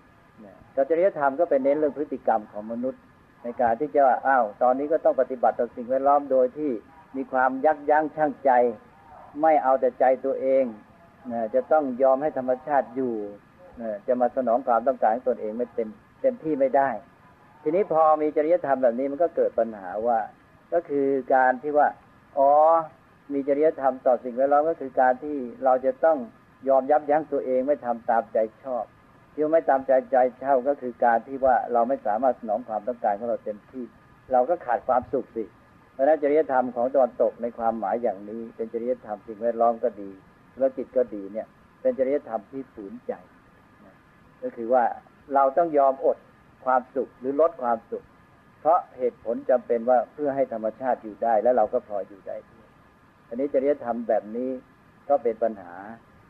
แต่จริยธรรมก็เป็นเน้นเรื่องพฤติกรรมของมนุษย์ ในการที่จะว่าอ้าว ตอนนี้ก็ต้องปฏิบัติต่อสิ่งแวดล้อมโดยที่มีความยักยั้งชั่งใจ ไม่เอาแต่ใจตัวเอง จะต้องยอมให้ธรรมชาติอยู่จะมาสนองความต้องการของตนเองไม่เต็มเต็มที่ไม่ได้ ทีนี้พอมีจริยธรรมแบบนี้มันก็เกิดปัญหาว่า ก็คือการที่ว่า อ๋อ มีจริยธรรมต่อสิ่งแวดล้อมก็คือการที่เราจะต้องยอมยับยั้งตัวเองไม่ทำตามใจชอบที่ไม่ตามใจใจเช่าก็คือการที่ว่าเราไม่สามารถสนองความต้องการของเราเต็มที่ เราก็ขาดความสุขสิเพราะนั้นจริยธรรมของตะวันตกในความหมายอย่างนี้ เป็นจริยธรรมสิ่งแวดล้อมก็ดี ธุรกิจก็ดีเนี่ย เป็นจริยธรรมที่ฝืนใจ ก็คือว่าเราต้องยอมอดความสุขหรือลดความสุข เพราะเหตุผลจำเป็นว่าเพื่อให้ธรรมชาติอยู่ได้ แล้วเราก็พออยู่ได้ด้วยอันนี้จริยธรรมแบบนี้ก็เป็นปัญหา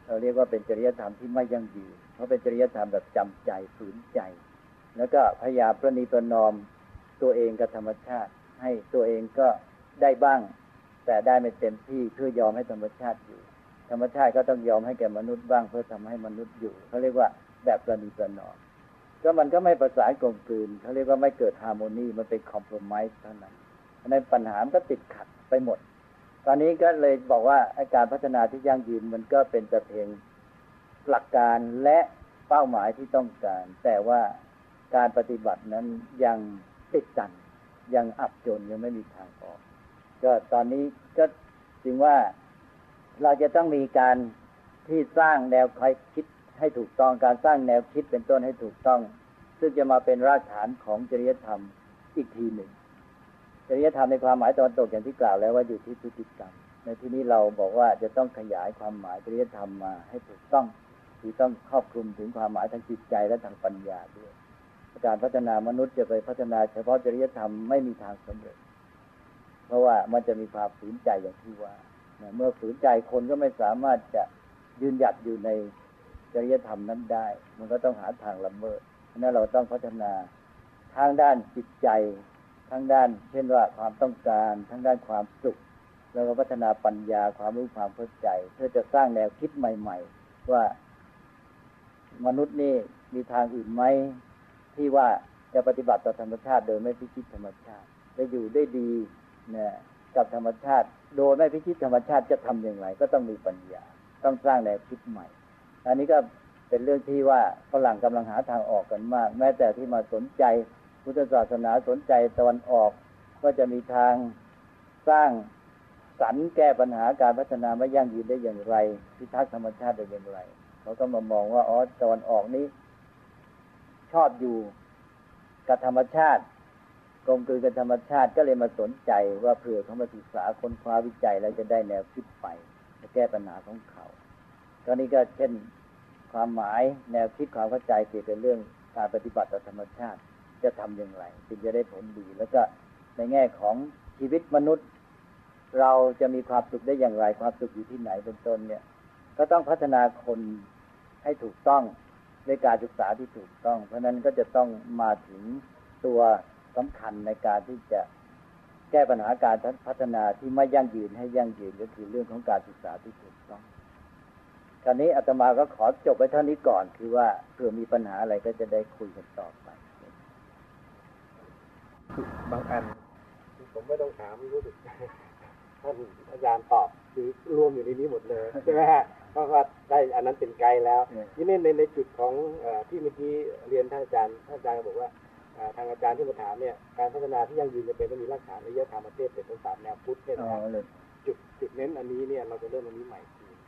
เราเรียกว่าเป็นจริยธรรมที่ไม่ยั่งยืนเพราะเป็นจริยธรรมแบบจำใจฝืนใจ แล้วก็พยายามประนีประนอมตัวเองกับธรรมชาติ ให้ตัวเองก็ได้บ้าง แต่ได้ไม่เต็มที่เพื่อยอมให้ธรรมชาติอยู่ ธรรมชาติก็ต้องยอมให้แก่มนุษย์บ้างเพื่อทำให้มนุษย์อยู่เขาเรียกว่าแบบประนีประนอมก็มันก็ไม่ประสานกลมกลืนเขาเรียกว่าไม่เกิดฮาร์โมนีมันเป็นคอมเพลมไมซ์เท่านั้นในปัญหามันก็ติดขัดไปหมด ตอนนี้ก็เลยบอกว่าการพัฒนาที่ยั่งยืนมันก็เป็นแต่เพียงหลักการและเป้าหมายที่ต้องการ แต่ว่าการปฏิบัตินั้นยังติดตันยังอับจนยังไม่มีทางออก ก็ตอนนี้ก็จึงว่า เราจะต้องมีการที่สร้างแนวคิดให้ถูกต้องการสร้างแนวคิดเป็นต้นให้ถูกต้อง ซึ่งจะมาเป็นรากฐานของจริยธรรมอีกทีหนึ่ง จริยธรรมในความหมายตอนตกอย่างที่กล่าวแล้วว่าอยู่ที่พฤติกรรม ในที่นี้เราบอกว่าจะต้องขยายความหมายจริยธรรมมาให้ถูกต้องคือต้องครอบคลุมถึงความหมายทางจิตใจและทางปัญญาด้วยการพัฒนามนุษย์จะไปพัฒนาเฉพาะจริยธรรมไม่มีทางสำเร็จ เพราะว่ามันจะมีความฝืนใจอย่างที่ว่า เมื่อฝืนใจคนก็ไม่สามารถจะยืนหยัดอยู่ในจริยธรรมนั้นได้ มันก็ต้องหาทางละเมิดเพราะนั้นเราต้องพัฒนาทางด้านจิตใจทั้งด้าน เช่นว่าความต้องการทั้งด้านความสุข แล้วก็พัฒนาปัญญาความรู้ความเข้าใจ เพื่อจะสร้างแนวคิดใหม่ ๆ ว่ามนุษย์นี่มีทางอื่นไหมที่ว่าจะปฏิบัติต่อธรรมชาติโดยไม่พิชิตธรรมชาติจะอยู่ได้ดีเนี่ย กับธรรมชาติ โดยไม่พิชิตธรรมชาติจะทำอย่างไร ก็ต้องมีปัญญา ต้องสร้างแนวคิดใหม่ อันนี้ก็เป็นเรื่องที่ว่าฝรั่งกำลังหาทางออกกันมาก แม้แต่ที่มาสนใจ พุทธศาสนาสนใจตะวันออก ก็จะมีทางสร้างสรรแก้ปัญหาการพัฒนาไม่ยั่งยืนได้อย่างไร พิทักษ์ธรรมชาติได้อย่างไรเขาก็มามองว่าอ๋อตะวันออกนี้ ชอบอยู่กับธรรมชาติ กลมกลืนกับธรรมชาติก็เลยมาสนใจว่าเผื่อเขามาศึกษาค้นคว้าวิจัยแล้วจะได้แนวคิดไปจะแก้ปัญหาของเขาตอนนี้ก็เช่นความหมายแนวคิดความเข้าใจเกี่ยวกับเรื่องการปฏิบัติต่อธรรมชาติจะทำอย่างไรจึงจะได้ผลดี แล้วก็ในแง่ของชีวิตมนุษย์ เราจะมีความสุขได้อย่างไร ความสุขอยู่ที่ไหนเป็นต้นเนี่ย ก็ต้องพัฒนาคนให้ถูกต้องในการศึกษาที่ถูกต้อง เพราะนั้นก็จะต้องมาถึงตัว สำคัญในการที่จะแก้ปัญหาการพัฒนาที่ไม่ยั่งยืนให้ยั่งยืนก็คือเรื่องของการศึกษาที่ถูกต้องคราวนี้อาตมาก็ขอจบไปเท่านี้ก่อน คือว่าเผื่อมีปัญหาอะไรก็จะได้คุยกันต่อไป บางอัน ผมไม่ต้องถามรู้สึกท่านอาจารย์ตอบคือรวมอยู่ในนี้หมดเลยใช่ไหมฮะเพราะว่าได้อันนั้นเป็นไกด์แล้ว ทีนี้ในในจุดของอที่เมื่อกี้เรียนท่านอาจารย์ท่านอาจารย์บอกว่า ทางอาจารย์ที่มาถามเนี่ยการพัฒนาที่ยั่งยืนจะเป็นต้องมีรากฐานระยะธรรมประเทศเป็นศาสตร์แนวพุทธเนี่ยนะจุดจุดเน้นอันนี้เนี่ยเราจะเริ่มอันนี้ใหม่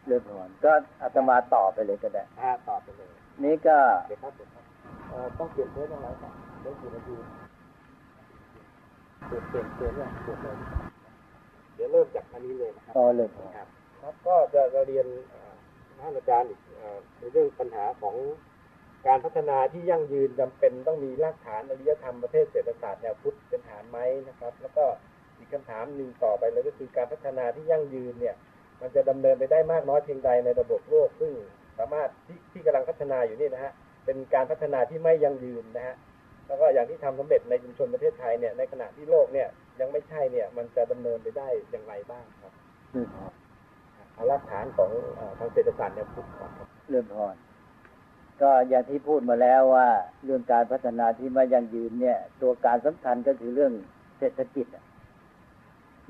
เรื่องก่อนก็อาตมาต่อไปเลยก็ได้ถ้าต่อไปเลย นี่ก็เดี๋ยวครับเดี๋ยวครับต้องเปลี่ยนเทสต้องไรก่อนได้กี่นาทีเปลี่ยนเปลี่ยนเปลี่ยนเนี่ยเปลี่ยนเลยเดี๋ยวเริ่มจากอันนี้เลยนะครับต่อเลยครับ ครับก็จะเรียนท่านอาจารย์อีกในเรื่องปัญหาของ การพัฒนาที่ยั่งยืนจำเป็นต้องมีรากฐานอริยธรรมประเทศเศรษฐศาสตร์แนวพุทธเป็นฐานไหมนะครับ แล้วก็อีกคำถามหนึ่งต่อไปเลยก็คือการพัฒนาที่ยั่งยืนเนี่ย มันจะดำเนินไปได้มากน้อยเพียงใดในระบบโลก ซึ่งสามารถที่ที่กำลังพัฒนาอยู่นี่นะฮะเป็นการพัฒนาที่ไม่ยั่งยืนนะฮะแล้วก็อย่างที่ทำสำเร็จในชุมชนประเทศไทยเนี่ยในขณะที่โลกเนี่ยยังไม่ใช่เนี่ย มันจะดำเนินไปได้อย่างไรบ้างครับเอารากฐานของทางเศรษฐศาสตร์เนี่ยพุทธครับเรื่องพร ก็อย่างที่พูดมาแล้วว่าเรื่องการพัฒนาที่ไม่ยั่งยืนเนี่ย ตัวการสำคัญก็คือเรื่องเศรษฐกิจ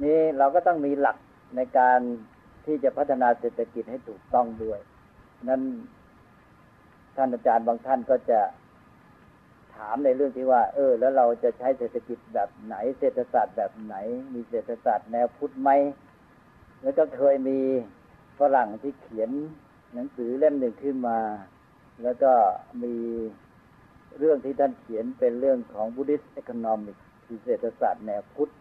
นี่เราก็ต้องมีหลักในการที่จะพัฒนาเศรษฐกิจให้ถูกต้องด้วย นั้นท่านอาจารย์บางท่านก็จะถามในเรื่องที่ว่า เออ แล้วเราจะใช้เศรษฐกิจแบบไหน เศรษฐศาสตร์แบบไหน มีเศรษฐศาสตร์แนวพุทธไหมแล้วก็เคยมีฝรั่งที่เขียนหนังสือเล่มหนึ่งขึ้นมา แล้วก็มีเรื่องที่ท่านเขียนเป็นเรื่องของ Buddhist Economics คือเศรษฐศาสตร์แนวพุทธ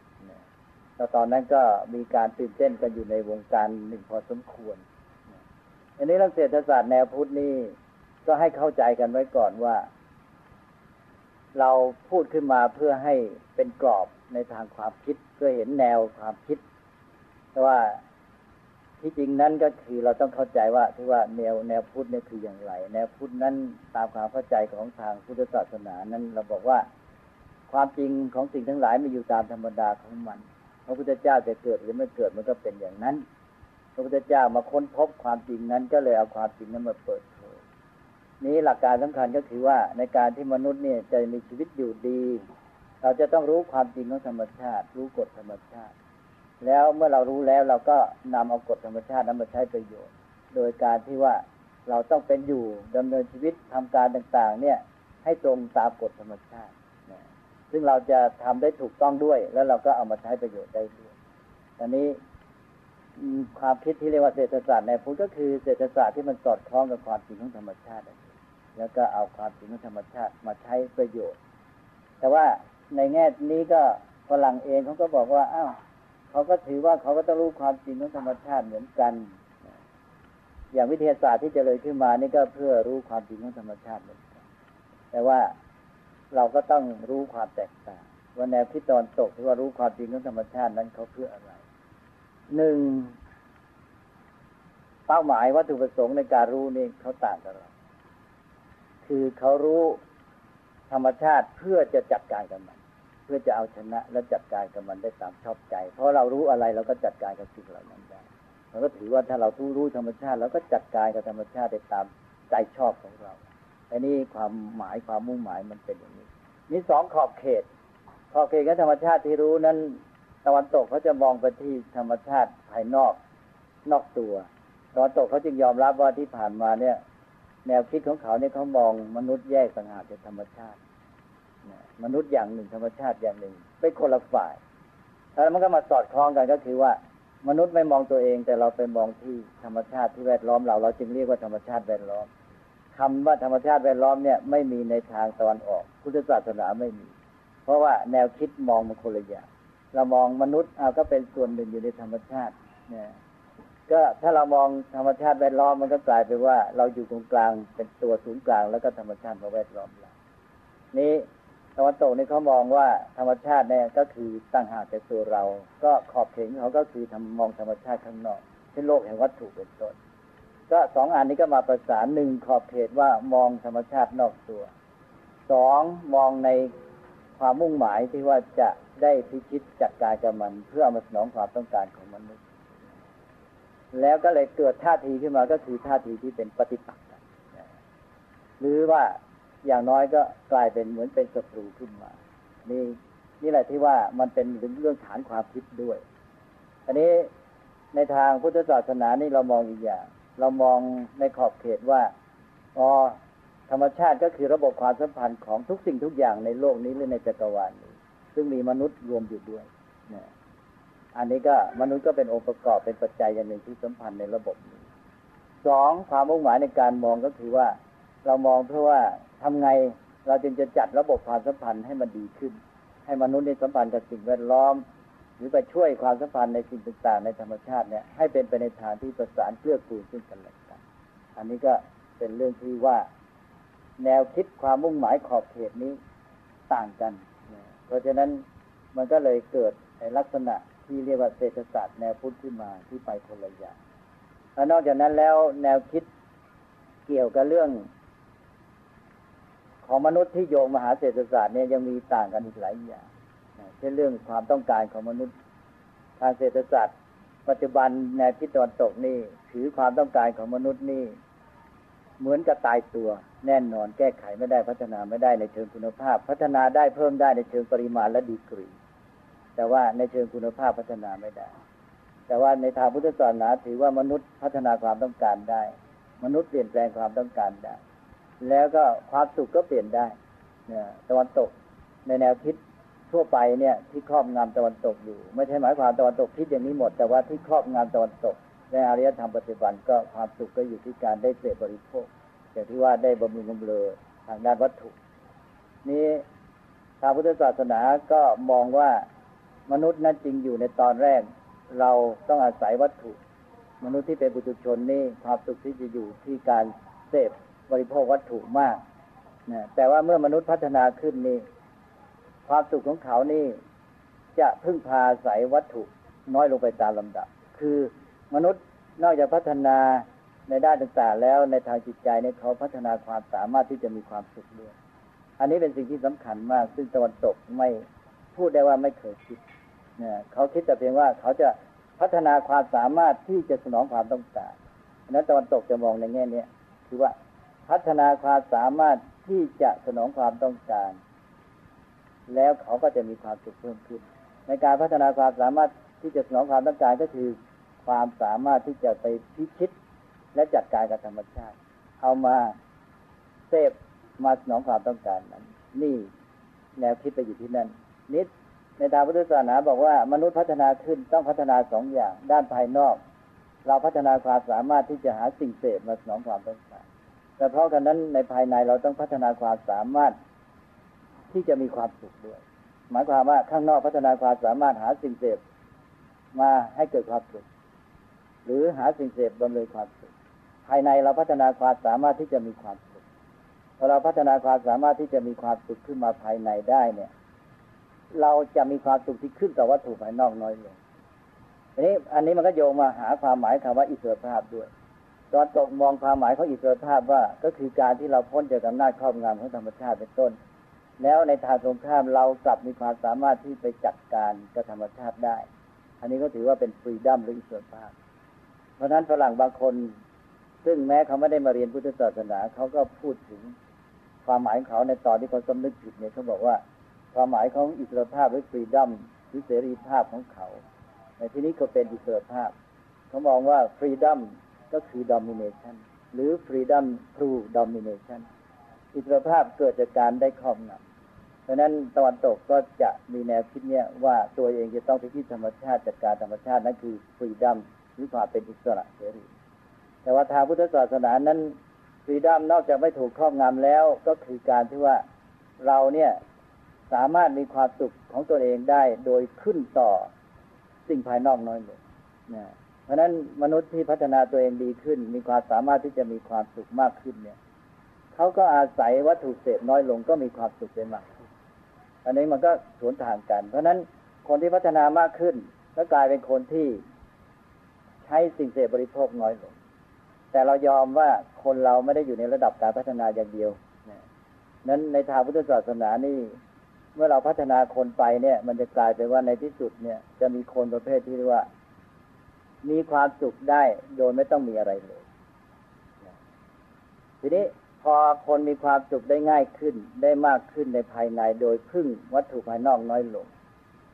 แล้วตอนนั้นก็มีการตื่นเต้นกันอยู่ในวงการหนึ่งพอสมควร อันนี้เรื่องเศรษฐศาสตร์แนวพุทธนี่ก็ให้เข้าใจกันไว้ก่อนว่า เราพูดขึ้นมาเพื่อให้เป็นกรอบในทางความคิด เพื่อเห็นแนวความคิดแต่ว่า ที่จริงนั้นก็คือเราต้องเข้าใจว่าที่ว่าแนวแนวพุทธนี่คืออย่างไร แนวพุทธนั้นตามความเข้าใจของทางพุทธศาสนานั้น เราบอกว่าความจริงของสิ่งทั้งหลายมันอยู่ตามธรรมดาของมัน พระพุทธเจ้าจะเกิดหรือไม่เกิดมันก็เป็นอย่างนั้น พระพุทธเจ้ามาค้นพบความจริงนั้นก็เลยเอาความจริงนั้นมาเปิดเผยนี้หลักการสำคัญก็คือว่าในการที่มนุษย์เนี่ยจะมีชีวิตอยู่ดี เราจะต้องรู้ความจริงของธรรมชาติ รู้กฎธรรมชาติ แล้วเมื่อเรารู้แล้วเราก็นำเอากฎธรรมชาตินั้นมาใช้ประโยชน์ โดยการที่ว่าเราต้องเป็นอยู่ดำเนินชีวิตทำการต่างๆ เนี่ย ให้ตรงตามกฎธรรมชาตินะซึ่งเราจะทำได้ถูกต้องด้วย แล้วเราก็เอามาใช้ประโยชน์ได้ด้วยตอนนี้ความคิดที่เรียกว่าเศรษฐศาสตร์ในพุทธก็คือเศรษฐศาสตร์ที่มันสอดคล้องกับความจริงของธรรมชาติ แล้วก็เอาความจริงของธรรมชาติมาใช้ประโยชน์ แต่ว่าในแง่นี้ก็ฝรั่งเองเขาก็บอกว่าอ้าว เขาก็ถือว่าเขาก็ต้องรู้ความจริงของธรรมชาติเหมือนกัน อย่างวิทยาศาสตร์ที่จเจริญขึ้นมานี่ก็เพื่อรู้ความจริงของธรรมชาติเหมือนกันแต่ว่าเราก็ต้องรู้ความแตกต่างว่าแนวคิดตอนตกที่ว่ารู้ความจริงของธรรมชาตินั้นเขาเพื่ออะไรหนึ่งเป้าหมายวัตถุประสงค์ในการรู้นี่เขาต่างกันเราคือเขารู้ธรรมชาติเพื่อจะจัดการกับมัน เพื่อจะเอาชนะและจัดการกับมันได้ตามชอบใจ เพราะเรารู้อะไรเราก็จัดการกับสิ่งเหล่านั้นได้เราก็ถือว่าถ้าเรารู้รู้ธรรมชาติเราก็จัดการกับธรรมชาติได้ตามใจชอบของเราอันนี้ความหมายความมุ่งหมายมันเป็นอย่างนี้นี่สองขอบเขต ขอบเขตของธรรมชาติที่รู้นั้น ตะวันตกเขาจะมองไปที่ธรรมชาติภายนอกนอกตัวตะวันตกเขาจึงยอมรับว่าที่ผ่านมาเนี่ย แนวคิดของเขาเนี่ยเขามองมนุษย์แยกต่างหากจากธรรมชาติ มนุษย์อย่างหนึ่งธรรมชาติอย่างหนึ่งเป็นคนละฝ่ายแล้วมันก็มาสอดคล้องกันก็คือว่า มนุษย์ไม่มองตัวเอง แต่เราไปมองที่ธรรมชาติที่แวดล้อมเราเราจึงเรียกว่าธรรมชาติแวดล้อมคำว่าธรรมชาติแวดล้อมเนี่ยไม่มีในทางตะวันออก พุทธศาสนาไม่มี เพราะว่าแนวคิดมองมันคนละอย่างเรามองมนุษย์เอาก็เป็นส่วนหนึ่งอยู่ในธรรมชาติเนี่ยก็ถ้าเรามองธรรมชาติแวดล้อมมันก็กลายเป็นว่า เราอยู่ตรงกลางเป็นตัวศูนย์กลางแล้วก็ธรรมชาติมาแวดล้อมเรานี้ ตะวันตกนี่เขามองว่าธรรมชาติเนี่ยก็คือตั้งหากแต่ตัวเรา ก็ขอบเขตเขาก็คือทำมองธรรมชาติข้างนอกเช่นโลกแห่งวัตถุเป็นต้น ก็สองอันนี้ก็มาประสานหนึ่งขอบเขตว่ามองธรรมชาตินอกตัวสองมองในความมุ่งหมายที่ว่าจะได้พิชิตจัดการกับมัน เพื่อเอามาสนองความต้องการของมนุษย์ แล้วก็เลยเกิดท่าทีขึ้นมาก็คือท่าทีที่เป็นปฏิปักษ์หรือว่า อย่างน้อยก็กลายเป็นเหมือนเป็นศัตรูขึ้นมา นี่นี่แหละที่ว่ามันเป็นเรื่องฐานความคิดด้วย อันนี้ในทางพุทธศาสนานี่เรามองอีกอย่าง เรามองในขอบเขตว่าอ๋อธรรมชาติก็คือระบบความสัมพันธ์ของทุกสิ่งทุกอย่างในโลกนี้หรือในจักรวาลนี้ ซึ่งมีมนุษย์รวมอยู่ด้วยนะอันนี้ก็มนุษย์ก็เป็นองค์ประกอบเป็นปัจจัยอย่างหนึ่งที่สัมพันธ์ในระบบนี้สองความมุ่งหมายในการมองก็คือว่า เรามองเพื่อว่า ทำไงเราจึงจะจัดระบบความสัมพันธ์ให้มันดีขึ้น ให้มนุษย์ในสัมพันธ์กับสิ่งแวดล้อม หรือไปช่วยความสัมพันธ์ในสิ่งต่างๆในธรรมชาติเนี่ยให้เป็นไปในทางที่ประสานเกื้อกูลซึ่งกันและกัน อันนี้ก็เป็นเรื่องที่ว่า แนวคิดความมุ่งหมายขอบเขตนี้ต่างกัน เพราะฉะนั้นมันก็เลยเกิดลักษณะที่เรียกว่าเศรษฐศาสตร์แนวพุทธขึ้นมาที่ไปคนละอย่างนอกจากนั้นแล้วแนวคิดเกี่ยวกับเรื่อง ของมนุษย์ที่โยงมหาเศรษฐศาสตร์เนี่ยยังมีต่างกันอีกหลายอย่างเช่นเรื่องความต้องการของมนุษย์ทางเศรษฐศาสตร์ ปัจจุบันในทิศตะวันตกนี่ถือความต้องการของมนุษย์นี่เหมือนกับตายตัว แน่นอนแก้ไขไม่ได้พัฒนาไม่ได้ในเชิงคุณภาพ พัฒนาได้เพิ่มได้ในเชิงปริมาณและดีกรี แต่ว่าในเชิงคุณภาพพัฒนาไม่ได้ แต่ว่าในทางพุทธศาสนาถือว่ามนุษย์พัฒนาความต้องการได้ มนุษย์เปลี่ยนแปลงความต้องการได้ แล้วก็ความสุขก็เปลี่ยนได้เนี่ยตะวันตกในแนวคิดทั่วไปเนี่ยที่ครอบงำตะวันตกอยู่ ไม่ใช่หมายความตะวันตกคิดอย่างนี้หมด แต่ว่าที่ครอบงำตะวันตก ในอารยธรรมปัจจุบันก็ความสุขก็อยู่ที่การได้เสพบริโภคอย่างที่ว่าได้บำรุงบำเรอทางด้านวัตถุ นี้ทางพุทธศาสนาก็มองว่ามนุษย์นั้นจริงอยู่ในตอนแรก เราต้องอาศัยวัตถุ มนุษย์ที่เป็นบุตุชนนี่ความสุขที่จะอยู่ที่การเสพ บริโภควัตถุมากนะแต่ว่าเมื่อมนุษย์พัฒนาขึ้นนี่ ความสุขของเขานี่จะพึ่งพาอาศัยวัตถุน้อยลงไปตามลำดับ คือมนุษย์นอกจากพัฒนาในด้านต่างๆแล้วในทางจิตใจเนี่ยเขาพัฒนาความสามารถที่จะมีความสุขด้วย อันนี้เป็นสิ่งที่สำคัญมาก ซึ่งตะวันตกไม่พูดได้ว่าไม่เคยคิดเนี่ยเขาคิดแต่เพียงว่าเขาจะพัฒนาความสามารถที่จะสนองความต้องการนั้นตะวันตกจะมองในแง่นี้คือว่า พัฒนาความสามารถที่จะสนองความต้องการ แล้วเขาก็จะมีความสุขเพิ่มขึ้น ในการพัฒนาความสามารถที่จะสนองความต้องการก็คือ ความสามารถที่จะไปพิชิตและจัดการกับธรรมชาติ เอามาเซฟมาสนองความต้องการนั้น นี่แนวคิดไปอยู่ที่นั่น นิดในทางพุทธศาสนาบอกว่ามนุษย์พัฒนาขึ้นต้องพัฒนาสองอย่าง ด้านภายนอก เราพัฒนาความสามารถที่จะหาสิ่งเสพมาสนองความต้องการ แต่เพราะกันนั้นในภายในเราต้องพัฒนาความสามารถที่จะมีความสุขด้วย หมายความว่าข้างนอกพัฒนาความสามารถหาสิ่งเสพมาให้เกิดความสุข หรือหาสิ่งเสพบำเรอความสุข ภายในเราพัฒนาความสามารถที่จะมีความสุขพอเราพัฒนาความสามารถที่จะมีความสุขขึ้นมาภายในได้เนี่ย เราจะมีความสุขที่ขึ้นต่อวัตถุภายนอกน้อยลงอันนี้ อันนี้มันก็โยงมาหาความหมายคำว่าอิสรภาพด้วย ตอนตกมองความหมายของอิสรภาพว่าก็คือการที่เราพ้นจากอำนาจครอบงำของธรรมชาติเป็นต้น แล้วในทางตรงข้ามเรากลับมีความสามารถที่ไปจัดการกับธรรมชาติได้ อันนี้ก็ถือว่าเป็น freedom หรืออิสรภาพ เพราะฉะนั้นฝรั่งบางคน ซึ่งแม้เขาไม่ได้มาเรียนพุทธศาสนาเขาก็พูดถึงความหมายของเขาในตอนที่เขาสำนึกผิดเนี่ยเขาบอกว่าความหมายของอิสรภาพหรือ freedom หรือเสรีภาพของเขาในที่นี้ก็เป็นอิสรภาพ เขามองว่า freedom ก็คือ domination หรือ freedom through domination อิสรภาพเกิดจากการได้ครอบงำำเพราะนั้นตะวันตกก็จะมีแนวคิดเนี่ยว่าตัวเองจะต้องไปที่ธรรมชาติจัดการธรรมชาตินั่นคือฟรีดัมหรือความเป็นอิสระเสรี แต่ว่าทางพุทธศาสนานั้นฟรีดัมนอกจากไม่ถูกครอบงำแล้วก็คือการที่ว่าเราเนี่ยสามารถมีความสุขของตัวเองได้โดยขึ้นต่อสิ่งภายนอกน้อยลงนะ เพราะนั้นมนุษย์ที่พัฒนาตัวเองดีขึ้น มีความสามารถที่จะมีความสุขมากขึ้นเนี่ยเขาก็อาศัยวัตถุเสพน้อยลงก็มีความสุขเป็นมากอันนี้มันก็สวนทางกัน เพราะนั้นคนที่พัฒนามากขึ้นก็กลายเป็นคนที่ใช้สิ่งเสพบริโภคน้อยลง แต่เรายอมว่าคนเราไม่ได้อยู่ในระดับการพัฒนาอย่างเดียวนั้นในทางพุทธศาสนานี่ เมื่อเราพัฒนาคนไปเนี่ย มันจะกลายเป็นว่าในที่สุดเนี่ย จะมีคนประเภทที่เรียกว่า มีความสุขได้โดยไม่ต้องมีอะไรเลย ทีนี้พอคนมีความสุขได้ง่ายขึ้น ได้มากขึ้นในภายในโดยพึ่งวัตถุภายนอกน้อยลง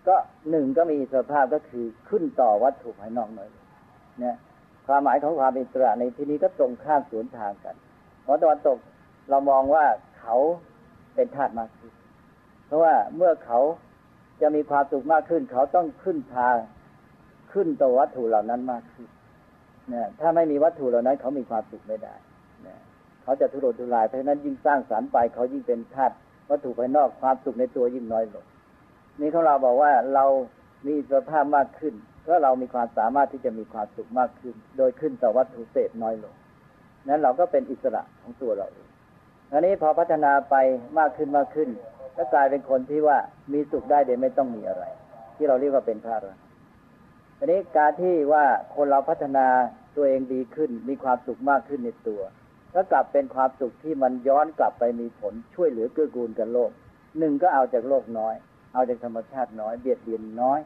ก็หนึ่งก็มีสภาพก็คือขึ้นต่อวัตถุภายนอกน้อยลงเนี่ยความหมายของความเป็นอิสระในที่นี้ก็ตรงข้ามสวนทางกันเพราะตะวันตกเรามองว่าเขาเป็นธาตุมากขึ้นเพราะว่าเมื่อเขาจะมีความสุขมากขึ้น เขาต้องขึ้นทาง ขึ้นต่อวัตถุเหล่านั้นมากขึ้นนีถ้าไม่มีวัตถุเหล่านั้น เขามีความสุขไม่ได้เนี่ยเขาจะทุรนทุรายเพราะนั้นยิ่งสร้างสารรค์ไป เขายิ่งเป็นธาตุวัตถุภายนอกความสุขในตัวยิ่งน้อยลงนี่ของเราบอกว่าเรามีสภาพมากขึ้นเพราะเรามีความสามารถที่จะมีความสุขมากขึ้น โดยขึ้นต่อวัตถุเสพน้อยลงนั้นเราก็เป็นอิสระของตัวเราเองอันนี้พอพัฒนาไปมากขึ้นมากขึ้น ก็กลายเป็นคนที่ว่ามีสุขได้โดยไม่ต้องมีอะไร ที่เราเรียกว่าเป็นพระอรหัน อันนี้การที่ว่าคนเราพัฒนาตัวเองดีขึ้น มีความสุขมากขึ้นในตัวก็กลับเป็นความสุขที่มันย้อนกลับไปมีผลช่วยเหลือเกื้อกูลกันโลกหนึ่งก็เอาจากโลกน้อย เอาจากธรรมชาติน้อยเบียดเบียนน้อย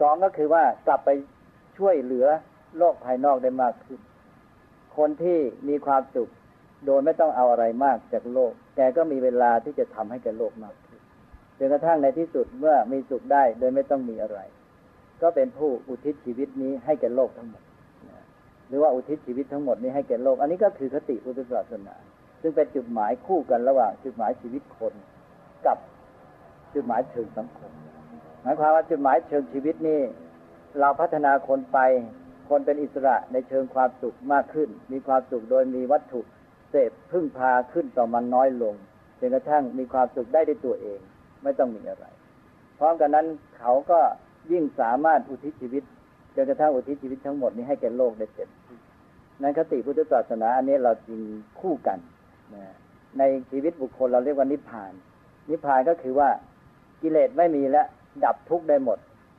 สองก็คือว่ากลับไปช่วยเหลือโลกภายนอกได้มากขึ้น คนที่มีความสุขโดยไม่ต้องเอาอะไรมากจากโลก แกก็มีเวลาที่จะทำให้แกโลกมากขึ้นจนกระทั่งในที่สุดเมื่อมีสุขได้โดยไม่ต้องมีอะไร ก็เป็นผู้อุทิศชีวิตนี้ให้แก่โลกทั้งหมดหรือว่าอุทิศชีวิตทั้งหมดนี้ให้แก่โลก อันนี้ก็คือคติพุทธศาสนา ซึ่งเป็นจุดหมายคู่กันระหว่างจุดหมายชีวิตคนกับจุดหมายเชิงสังคมหมายความว่าจุดหมายเชิงชีวิตนี่เราพัฒนาคนไป คนเป็นอิสระในเชิงความสุขมากขึ้น มีความสุขโดยมีวัตถุเสพพึ่งพาขึ้นต่อมันน้อยลงจนกระทั่งมีความสุขได้ด้วยตัวเอง ไม่ต้องมีอะไร พร้อมกันนั้นเขาก็ ยิ่งสามารถอุทิศชีวิตจนกระทั่งอุทิศชีวิตทั้งหมดนี้ให้แก่โลกได้เต็มที่นั้นคติพุทธศาสนา อันนี้เราจริงคู่กันนะในชีวิตบุคคลเราเรียกว่านิพพาน นิพพานก็คือว่ากิเลสไม่มีแล้วดับทุกข์ได้หมด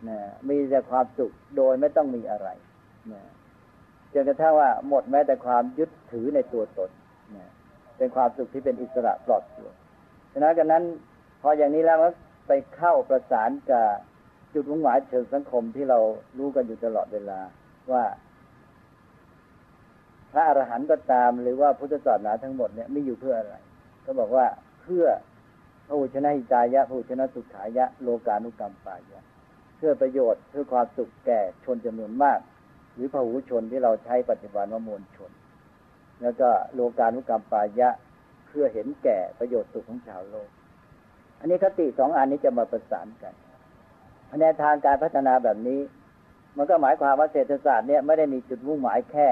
นะมีแต่ความสุขโดยไม่ต้องมีอะไรนะจนกระทั่งว่าหมดแม้แต่ความยึดถือในตัวตนเป็นความสุขที่เป็นอิสระปลอดโปร่งฉะนั้นกันนั้น พออย่างนี้แล้วไปเข้าประสานกับ จุดมุ่งหมายเชิงสังคมที่เรารู้กันอยู่ตลอดเวลาว่า พระอรหันต์ก็ตามหรือว่าพุทธศาสนาทั้งหมดเนี่ยไม่อยู่เพื่ออะไร ก็บอกว่าเพื่อพระอุชนะหิตายะพระอุชนะสุขายะ โลกานุกรรมปายะ เพื่อประโยชน์เพื่อความสุขแก่ชนจำนวนมาก หรือพหูชนที่เราใช้ปัจจุบันว่ามวลชน แล้วก็โลกานุกรรมปายะ เพื่อเห็นแก่ประโยชน์สุขของชาวโลก อันนี้คติสองอันนี้จะมาประสานกัน ในวทางการพัฒนาแบบนี้ มันก็หมายความว่าเศรษฐศาสตร์เนี่ยไม่ได้มีจุดมุ่งหมายแค่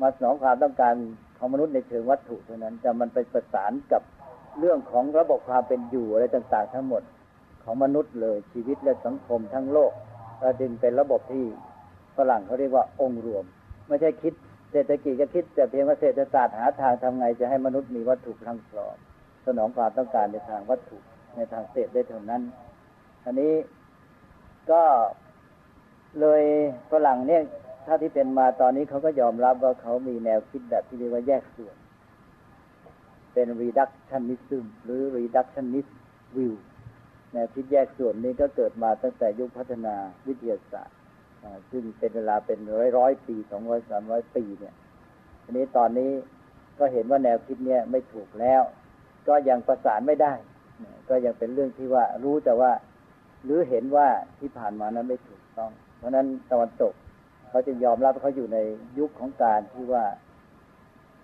มาสนองความต้องการของมนุษย์ในเชิงวัตถุเท่านั้นแต่มันไปประสานกับเรื่องของระบบความเป็นอยู่อะไรต่าง ๆ ทั้งหมดของมนุษย์เลยชีวิตและสังคมทั้งโลกเราจึงเป็นระบบที่ฝรั่งเขาเรียกว่าองค์รวม ไม่ใช่คิดเศรษฐกิจก็คิดแต่เพียงว่าเศรษฐศาสตร์หาทางทำไงจะให้มนุษย์มีวัตถุทั้งพร้อมสนองความต้องการในทางวัตถุในทางเศษได้เท่านั้นอันนี้ ก็เลยฝรั่งเนี่ยถ้าที่เป็นมาตอนนี้เขาก็ยอมรับว่าเขามีแนวคิดแบบที่เรียกว่าแยกส่วน เป็น reductionism หรือ reductionist view แนวคิดแยกส่วนนี้ก็เกิดมาตั้งแต่ยุคพัฒนาวิทยาศาสตร์ซึ่งเป็นเวลาเป็นร้อยร้อยปีสองร้อยสามร้อยปีเนี่ยทีนี้ตอนนี้ก็เห็นว่าแนวคิดเนี่ยไม่ถูกแล้ว ก็ยังประสานไม่ได้ ก็ยังเป็นเรื่องที่ว่ารู้แต่ว่า หรือเห็นว่าที่ผ่านมานั้นไม่ถูกต้อง เพราะนั้นตะวันตกเขาจะยอมรับเขาอยู่ในยุคของการที่ว่า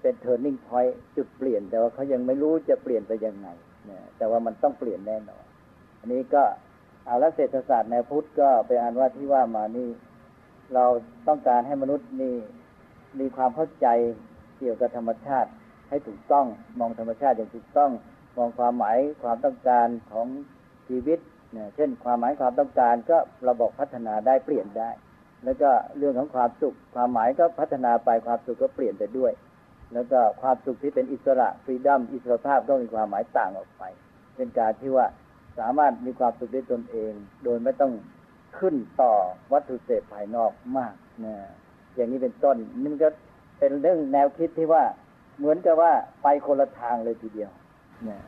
เป็น turning point จุดเปลี่ยน แต่ว่าเขายังไม่รู้จะเปลี่ยนไปยังไงนีแต่ว่ามันต้องเปลี่ยนแน่นอน อันนี้ก็เอาละเศรษฐศาสตร์ในพุทธก็เป็นอันว่าที่ว่ามานี่ เราต้องการให้มนุษย์นี่มีความเข้าใจเกี่ยวกับธรรมชาติให้ถูกต้อง มองธรรมชาติอย่างถูกต้อง มองความหมายความต้องการของชีวิต นี่ยเช่นความหมายความต้องการก็ระบบพัฒนาได้เปลี่ยนได้ แล้วก็เรื่องของความสุข ความหมายก็พัฒนาไปความสุขก็เปลี่ยนไปด้วย แล้วก็ความสุขที่เป็นอิสระฟรีดัมอิสระภาพก็มีความหมายต่างออกไป เป็นการที่ว่าสามารถมีความสุขด้วยตนเอง โดยไม่ต้องขึ้นต่อวัตถุเสพภายนอกมากนะอย่างนี้เป็นต้นนี่ก็เป็นเรื่องแนวคิดที่ว่าเหมือนกับว่าไปคนละทางเลยทีเดียวเนี่ย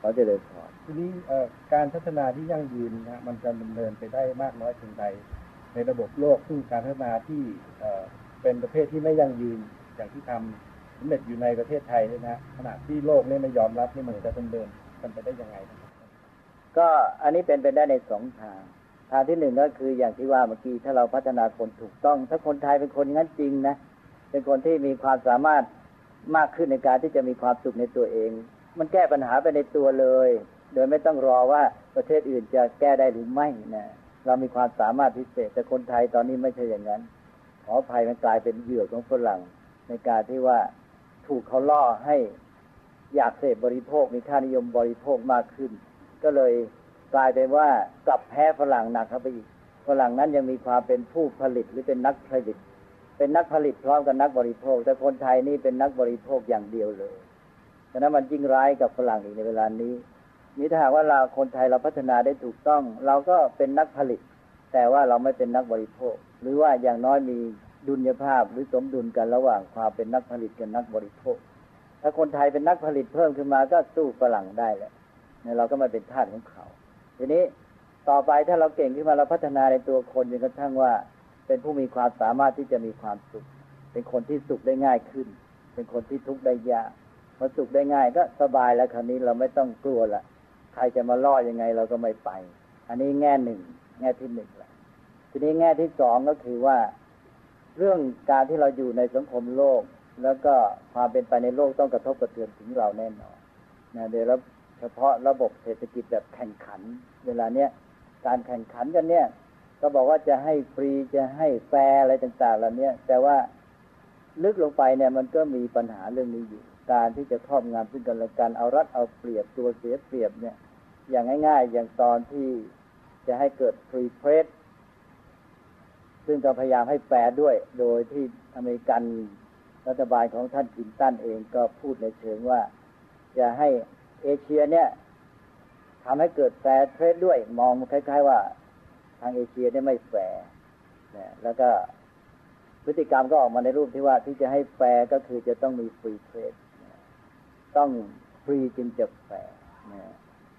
เขาจะเลยพอทีนี้การพัฒนาที่ยั่งยืนนะมันจะดำเนินไปได้มากน้อยเพียงใดในระบบโลกซึ่งการพัฒนาที่เป็นประเภทที่ไม่ยั่งยืนอย่างที่ทำสำเร็จอยู่ในประเทศไทยนี่นะขณะที่โลกนี่ไม่ยอมรับนี่มันจะดำเนินกันไปได้ยังไง ก็อันนี้เป็นไปได้ในสองทางทางที่หนึ่งก็คืออย่างที่ว่าเมื่อกี้ถ้าเราพัฒนาคนถูกต้อง ถ้าคนไทยเป็นคนงั้นจริงนะเป็นคนที่มีความสามารถมากขึ้นในการที่จะมีความสุขในตัวเอง มันแก้ปัญหาไปในตัวเลย โดยไม่ต้องรอว่าประเทศอื่นจะแก้ได้หรือไม่นะเรามีความสามารถพิเศษ แต่คนไทยตอนนี้ไม่ใช่อย่างนั้น ขอภัยมันกลายเป็นเหยื่อของฝรั่งในการที่ว่าถูกเขาล่อให้อยากเสพบริโภค มีค่านิยมบริโภคมากขึ้น ก็เลยกลายเป็นว่ากลับแพ้ฝรั่งหนักเข้าไปอีกฝรั่งนั้นยังมีความเป็นผู้ผลิตหรือเป็นนักผลิต เป็นนักผลิตพร้อมกับนักบริโภค แต่คนไทยนี่เป็นนักบริโภคอย่างเดียวเลย ฉะนั้นมันยิ่งร้ายกับฝรั่งอีกในเวลานี้นี่ถ้าหากว่าเราคนไทยเราพัฒนาได้ถูกต้อง เราก็เป็นนักผลิต แต่ว่าเราไม่เป็นนักบริโภค หรือว่าอย่างน้อยมีดุลยภาพหรือสมดุลกันระหว่างความเป็นนักผลิตกับนักบริโภค ถ้าคนไทยเป็นนักผลิตเพิ่มขึ้นมาก็สู้ฝรั่งได้แหละเราก็ม่เป็นทาสของเขา ทีนี้ต่อไปถ้าเราเก่งขึ้นมาเราพัฒนาในตัวคนจนกระทั่งว่าเป็นผู้มีความสามารถที่จะมีความสุข เป็นคนที่สุขได้ง่ายขึ้น เป็นคนที่ทุกข์ได้ยาก พอสุขได้ง่ายก็สบายแล้วคราวนี้เราไม่ต้องกลัวละใครจะมาล่อยังไงเราก็ไม่ไป อันนี้แง่หนึ่ง แง่ที่หนึ่งละทีนี้แง่ที่สองก็คือว่า เรื่องการที่เราอยู่ในสังคมโลก แล้วก็ความเป็นไปในโลกต้องกระทบกระเทือนถึงเราแน่นอนนะเดี๋ยวเราเฉพาะระบบเศรษฐกิจแบบแข่งขัน เวลาเนี้ยการแข่งขันกันเนี่ย ก็บอกว่าจะให้ฟรีจะให้แฟร์อะไรต่างๆเหล่านี้แต่ว่าลึกลงไปเนี่ยมันก็มีปัญหาเรื่องนี้อยู่ การที่จะครอบงำซึ่งกันและกันเอารัดเอาเปรียบตัวเสียเปรียบเนี่ย อย่างง่าย ๆ อย่างตอนที่จะให้เกิด free trade ซึ่งก็พยายามให้แฟร์ด้วย โดยที่อเมริกันรัฐบาลของท่านคลินตันเองก็พูดในเชิงว่า จะให้เอเชียเนี่ยทำให้เกิด fair trade ด้วย มองคล้าย ๆ ว่าทางเอเชียเนี่ยไม่แฟร์นะแล้วก็พฤติกรรมก็ออกมาในรูปที่ว่าที่จะให้แฟร์ก็คือจะต้องมี free trade ต้องฟรีจึงจะแฟร์นะ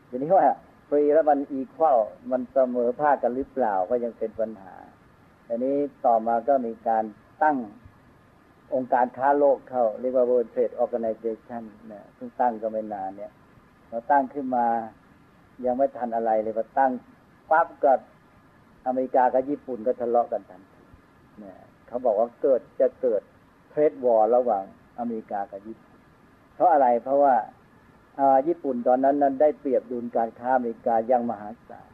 ทีนี้ว่าฟรีแล้วมัน equal มันเสมอภาคกันหรือเปล่าก็ยังเป็นปัญหาอันนี้ต่อมาก็มีการตั้งองค์การค้าโลกเข้า เรียกว่า World Trade Organization นะซึ่งตั้งก็ไม่นานเนี่ยเราตั้งขึ้นมายังไม่ทันอะไรเลยพอตั้งปั๊บกับอเมริกากับญี่ปุ่นก็ทะเลาะกันทันทีเนี่ยเขาบอกว่าเกิดจะเกิดเทรดวอร์ระหว่างอเมริกากับญี่ปุ่น ราะอะไรเพราะว่าญี่ปุ่นตอนนั้นนั้นได้เปรียบดุลการค้าอเมริกายังมหาศาล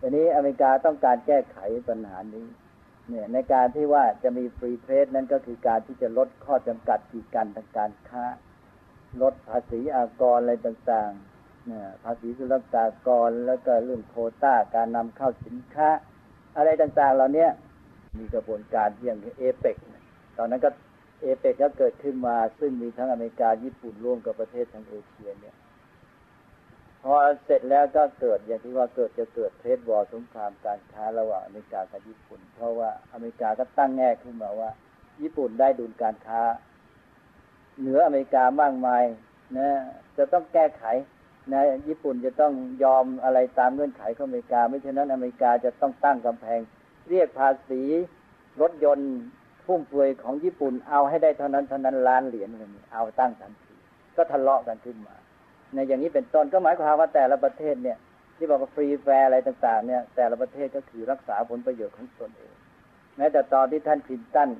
ทีนี้อเมริกาต้องการแก้ไขปัญหานี้ เนี่ยในการที่ว่าจะมีฟรีเทรดนั้นก็คือการที่จะลดข้อจำกัดกีดกันทางการค้า ลดภาษีอากรอะไรต่างๆเนี่ยภาษีสุลกากรแล้วก็เรื่องโคต้าการนำเข้าสินค้า อะไรต่างๆ เหล่านี้มีกระบวนการอย่างเอเปกตอนนั้นก็ เอเปกก็เกิดขึ้นมา ซึ่งมีทั้งอเมริกาญี่ปุ่นร่วมกับประเทศทางเอเชียเนี่ยพอเสร็จแล้วก็เกิดอย่างที่ว่าเกิดจะเกิดเทรดวอร์สงครามการค้าระหว่างอเมริกากับญี่ปุ่น เพราะว่าอเมริกาก็ตั้งแง่ขึ้นมาว่า ญี่ปุ่นได้ดุลการค้า เหนืออเมริกามากมายนะจะต้องแก้ไขนะญี่ปุ่นจะต้องยอมอะไรตามเงื่อนไขของอเมริกา ไม่เช่นนั้นอเมริกาจะต้องตั้งกำแพง เรียกภาษีรถยนต์ ฟุ่มเฟือยของญี่ปุ่นเอาให้ได้เท่านั้นเท่านั้นล้านเหรียญเลยเอาตั้งทันทีก็ทะเลาะกันขึ้นมาในอย่างนี้เป็นต้นก็หมายความว่าแต่ละประเทศเนี่ย ที่บอกว่า free fair อะไรต่าง ๆ เนี่ย แต่ละประเทศก็คือรักษาผลประโยชน์ของตนเองแม้แต่ตอนที่ท่านคลินตัน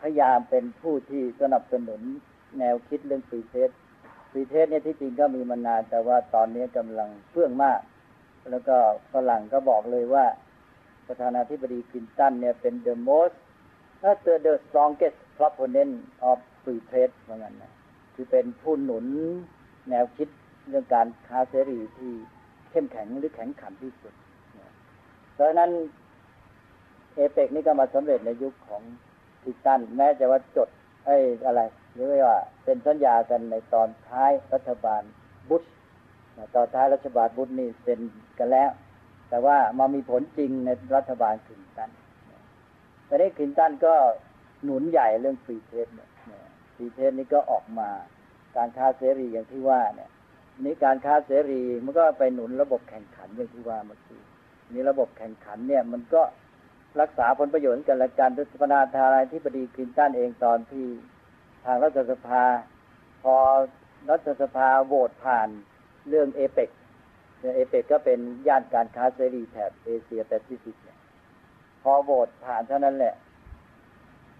พยายามเป็นผู้ที่สนับสนุนแนวคิดเรื่อง free trade free trade เนี่ยที่จริงก็มีมานาน แต่ว่าตอนนี้กำลังเฟื่องมาก แล้วก็ฝรั่งก็บอกเลยว่าประธานาธิบดีคลินตันเนี่ยเป็น the most ถ้าเจอ the strongest proponent of free trade เหมือนกันนะคือเป็นผู้หนุนแนวคิดเรื่องการค้าเสรีที่เข้มแข็งหรือแข็งขันที่สุดเพราะนั้นเอเปกนี่ก็มาสำเร็จในยุคของทิตัน แม้จะว่าจดไอ้อะไรหรือว่าเป็นสัญญากันในตอนท้ายรัฐบาลบุชตอนท้ายรัฐบาลบุชนี่เซ็นกันแล้ว แต่ว่ามามีผลจริงในรัฐบาลคลินตัน ตอนนี้คลินตันก็หนุนใหญ่เรื่อง free trade เนี่ย free trade นี่ก็ออกมาการค้าเสรีอย่างที่ว่าเนี่ยนี่การค้าเสรีมันก็ไปหนุนระบบแข่งขันอย่างที่ว่าเมื่อกี้นี่ระบบแข่งขันเนี่ย มันก็รักษาผลประโยชน์กันและการประธานาธิบดีคลินตันเองตอนที่ทางรัฐสภา พอรัฐสภาโหวตผ่านเรื่องเอเปกเอเปกก็เป็นย่านการค้าเสรีแถบเอเชียแปซิฟิก พอโหวตผ่านเท่านั้นแหละ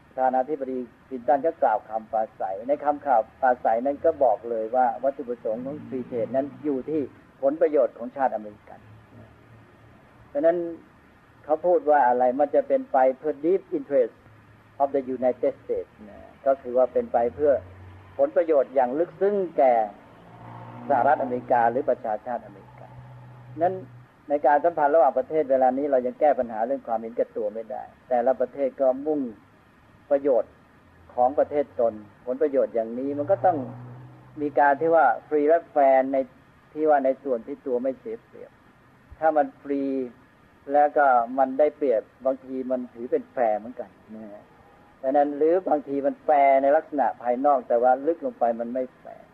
ประธานาธิบดีคลินตันก็กล่าวคำปราศรัย ในคำกล่าวปราศรัยนั้นก็บอกเลยว่าวัตถุประสงค์ของ free trade นั้นอยู่ที่ผลประโยชน์ของชาติอเมริกันเพราะนั้นเขาพูดว่าอะไรมันจะเป็นไปเพื่อ the interest of the United States นะก็คือว่าเป็นไปเพื่อผลประโยชน์อย่างลึกซึ้งแก่สหรัฐอเมริกาหรือประชาชาติอเมริกานั้น ในการสัมพันธ์ระหว่างประเทศเวลานี้เรายังแก้ปัญหาเรื่องความเห็นแก่ตัวไม่ได้ แต่ละประเทศก็มุ่งประโยชน์ของประเทศตน ผลประโยชน์อย่างนี้มันก็ต้องมีการที่ว่าฟรีและแฟนในที่ว่าในส่วนที่ตัวไม่เสียเปรียบ ถ้ามันฟรีแล้วก็มันได้เปรียบบางทีมันถือเป็นแฟร์เหมือนกันนะฮะดังนั้นหรือบางทีมันแฟร์ในลักษณะภายนอก แต่ว่าลึกลงไปมันไม่แฟร์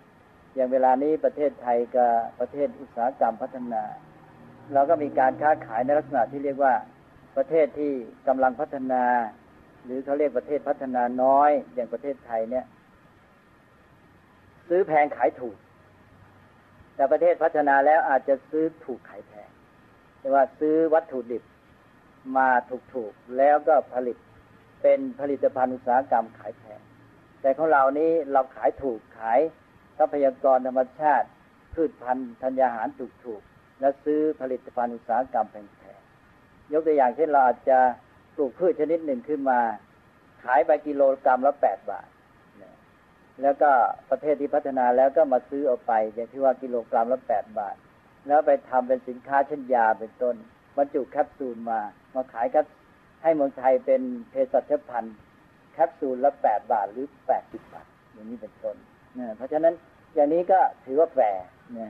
อย่างเวลานี้ประเทศไทยกับประเทศอุตสาหกรรมพัฒนา เราก็มีการค้าขายในลักษณะที่เรียกว่าประเทศที่กำลังพัฒนา หรือเขาเรียกประเทศพัฒนาน้อย อย่างประเทศไทยเนี่ย ซื้อแพงขายถูก แต่ประเทศพัฒนาแล้วอาจจะซื้อถูกขายแพงแต่ว่าซื้อวัตถุดิบมาถูกๆแล้วก็ผลิตเป็นผลิตภัณฑ์อุตสาหกรรมขายแพงแต่ของเรานี้เราขายถูกขายทรัพยากรธรรมชาติพืชพันธุ์ธัญญาหารถูกๆ แล้วซื้อผลิตภัณฑ์อุตสาหกรรมแพงๆยกตัวอย่างเช่นเราอาจจะปลูกพืชชนิดหนึ่งขึ้นมา ขายไปกิโลกรัมละแปดบาท แล้วก็ประเทศที่พัฒนาแล้วก็มาซื้อเอาไป อย่างที่ว่ากิโลกรัมละแปดบาท แล้วไปทำเป็นสินค้าเช่นยาเป็นต้นบรรจุแคปซูลมา มาขายครับให้เมืองไทยเป็นเภสัชพันธ์แคปซูลละแปดบาทหรือแปดสิบบาทอย่างนี้เป็นต้นนะเพราะฉะนั้นอย่างนี้ก็ถือว่าแฝงนะ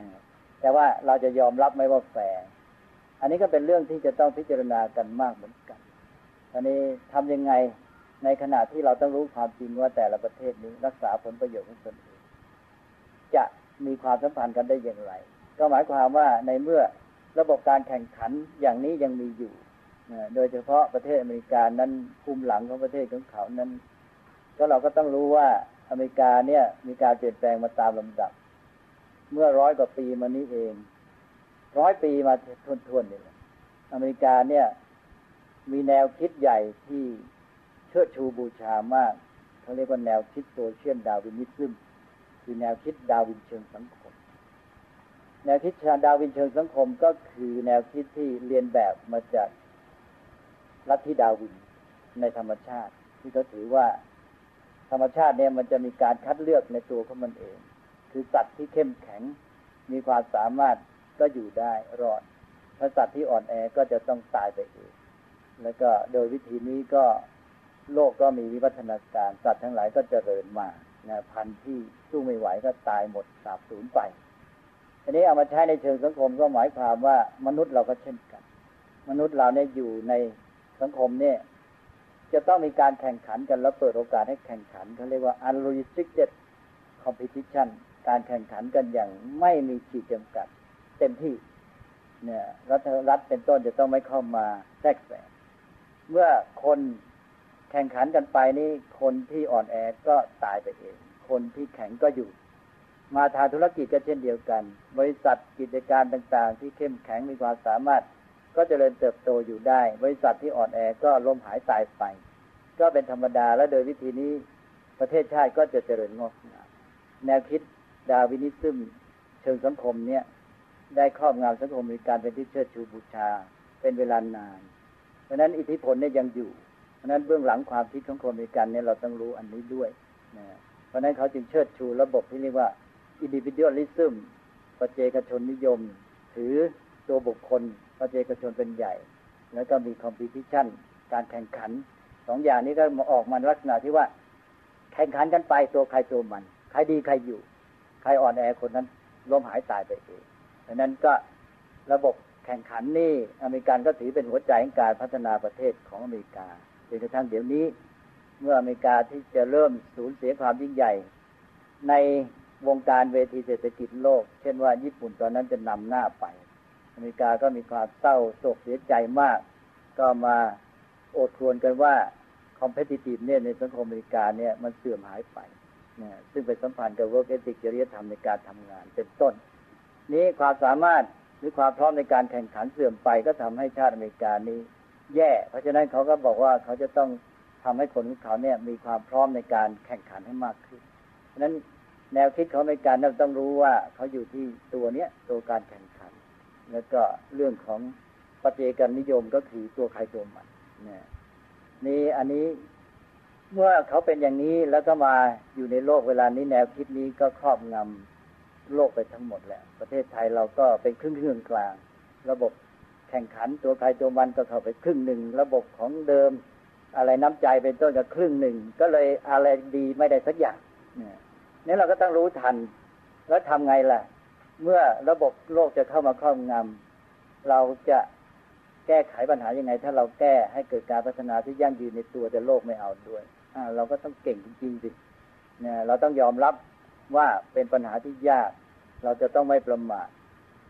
แต่ว่าเราจะยอมรับไหมว่าแฝงอันนี้ก็เป็นเรื่องที่จะต้องพิจารณากันมากเหมือนกันอันนี้ทํำยังไงในขณะที่เราต้องรู้ความจริงว่าแต่ละประเทศนี้รักษาผลประโยชน์ของตนเองจะมีความสัมพันธ์กันได้อย่างไร ก็หมายความว่าในเมื่อระบบการแข่งขันอย่างนี้ยังมีอยู่ โดยเฉพาะประเทศอเมริกานั้นคุมหลังของประเทศของเขานั้น ก็เราก็ต้องรู้ว่าอเมริกาเนี่ยมีการเปลี่ยนแปลงมาตามลำดับ เมื่อร้อยกว่าปีมานี้เอง ร้อยปีมาทวนๆนี่อเมริกาเนี่ย มีแนวคิดใหญ่ที่เชิดชูบูชามากเขาเรียกว่าแนวคิด Social Darwinism คือแนวคิดดาร์วินเชิงสังคม แนวคิดดาร์วินเชิงสังคมก็คือแนวคิดที่เลียนแบบมาจากลัทธิดาร์วินในธรรมชาติ ที่เขาถือว่าธรรมชาติเนี่ยมันจะมีการคัดเลือกในตัวของมันเอง คือสัตว์ที่เข้มแข็ง มีความสามารถก็อยู่ได้รอดถ้าสัตว์ที่อ่อนแอก็จะต้องตายไปเองแล้วก็โดยวิธีนี้ก็โลกก็มีวิวัฒนาการ สัตว์ทั้งหลายก็เจริญมานะพันธุ์ที่สู้ไม่ไหวก็ตายหมดสาบสูญไปทีนี้เอามาใช้ในเชิงสังคมก็หมายความว่ามนุษย์เราก็เช่นกัน มนุษย์เราเนี่ยอยู่ในสังคมเนี่ย จะต้องมีการแข่งขันกันแล้วเปิดโอกาสให้แข่งขันเขาเรียกว่า unrestricted competition การแข่งขันกันอย่างไม่มีขีดจำกัด เต็มที่ เนี่ยรัฐรัฐเป็นต้นจะต้องไม่เข้ามาแทรกแซงเมื่อคนแข่งขันกันไปนี่คนที่อ่อนแอก็ตายไปเอง คนที่แข็งก็อยู่ มาทางธุรกิจก็เช่นเดียวกัน บริษัทกิจการต่าง ๆ ที่เข้มแข็งมีความสามารถ ก็จเจริญเติบโตอยู่ได้ บริษัทที่อ่อนแอก็ล้มหายตายไป ก็เป็นธรรมดาและโดยวิธีนี้ประเทศชาติก็จะเจริญงอกงามแนวคิด ดาวินิซึมเชิงสังคมเนี่ย ได้ครอบงำสังคมมีการเป็นที่เชิดชูบูชาเป็นเวลานาน เพราะนั้นอิทธิพลเนี่ยยังอยู่ เพราะนั้นเบื้องหลังความคิดของคนอเมริกันเนี่ยเราต้องรู้อันนี้ด้วยนะเพราะนั้นเขาจึงเชิดชูระบบที่เรียกว่า individualism ประเจกชนนิยม ถือตัวบุคคลประเจกชนเป็นใหญ่ แล้วก็มี competition การแข่งขันสองอย่างนี้ก็มาออกมาลักษณะที่ว่า แข่งขันกันไปตัวใครตัวมัน ใครดีใครอยู่ ใครอ่อนแอคนนั้นล้มหายตายไปเองดังนั้นก็ระบบแข่งขันนี่อเมริกันก็ถือเป็นหัวใจของการพัฒนาประเทศของอเมริกาจนกระทั่งเดี๋ยวนี้ เมื่ออเมริกาที่จะเริ่มสูญเสียความยิ่งใหญ่ ในวงการเวทีเศรษฐกิจโลก เช่นว่าญี่ปุ่นตอนนั้นจะนำหน้าไป อเมริกาก็มีความเศร้าโศกเสียใจมาก ก็มาโอดครวญกันว่า competitiveness ในสังคมอเมริกาเนี่ยมันเสื่อมหายไป นะซึ่งไปสัมพันธ์กับ work ethic จริยธรรมในการทำงานเป็นต้น นี้ความสามารถหรือความพร้อมในการแข่งขันเสื่อมไปก็ทำให้ชาติอเมริกานี้ แย่ เพราะฉะนั้นเขาก็บอกว่าเขาจะต้องทำให้คนของเขาเนี่ยมีความพร้อมในการแข่งขันให้มากขึ้นเพราะฉะนั้นแนวคิดของอเมริกันเราต้องรู้ว่าเขาอยู่ที่ตัวเนี้ยตัวการแข่งขัน แล้วก็เรื่องของปฏิเกันนิยมก็คือตัวใครตัวมันนี่อันนี้ เมื่อเขาเป็นอย่างนี้แล้วก็มาอยู่ในโลกเวลานี้แนวคิดนี้ก็ครอบงำโลกไปทั้งหมดแหล้วประเทศไทยเราก็เป็นครึ่งครึ่งกลาง ระบบแข่งขันตัวใครตัวมันก็เข้าไปครึ่งหนึ่ง ระบบของเดิม อะไรน้ำใจเป็นต้นก็ครึ่งหนึ่ง ก็เลยอะไรดีไม่ได้สักอย่างเนี่ยเราก็ต้องรู้ทัน แล้วทำไงล่ะ เมื่อระบบโลกจะเข้ามาครอบงำเราจะแก้ไขปัญหายังไง ถ้าเราแก้ให้เกิดการพัฒนาที่ยั่งยืนในตัวแต่โลกไม่เอาด้วย เราก็ต้องเก่งจริงๆสิเนี่ยเราต้องยอมรับว่าเป็นปัญหาที่ยาก เราจะต้องไม่ประมาท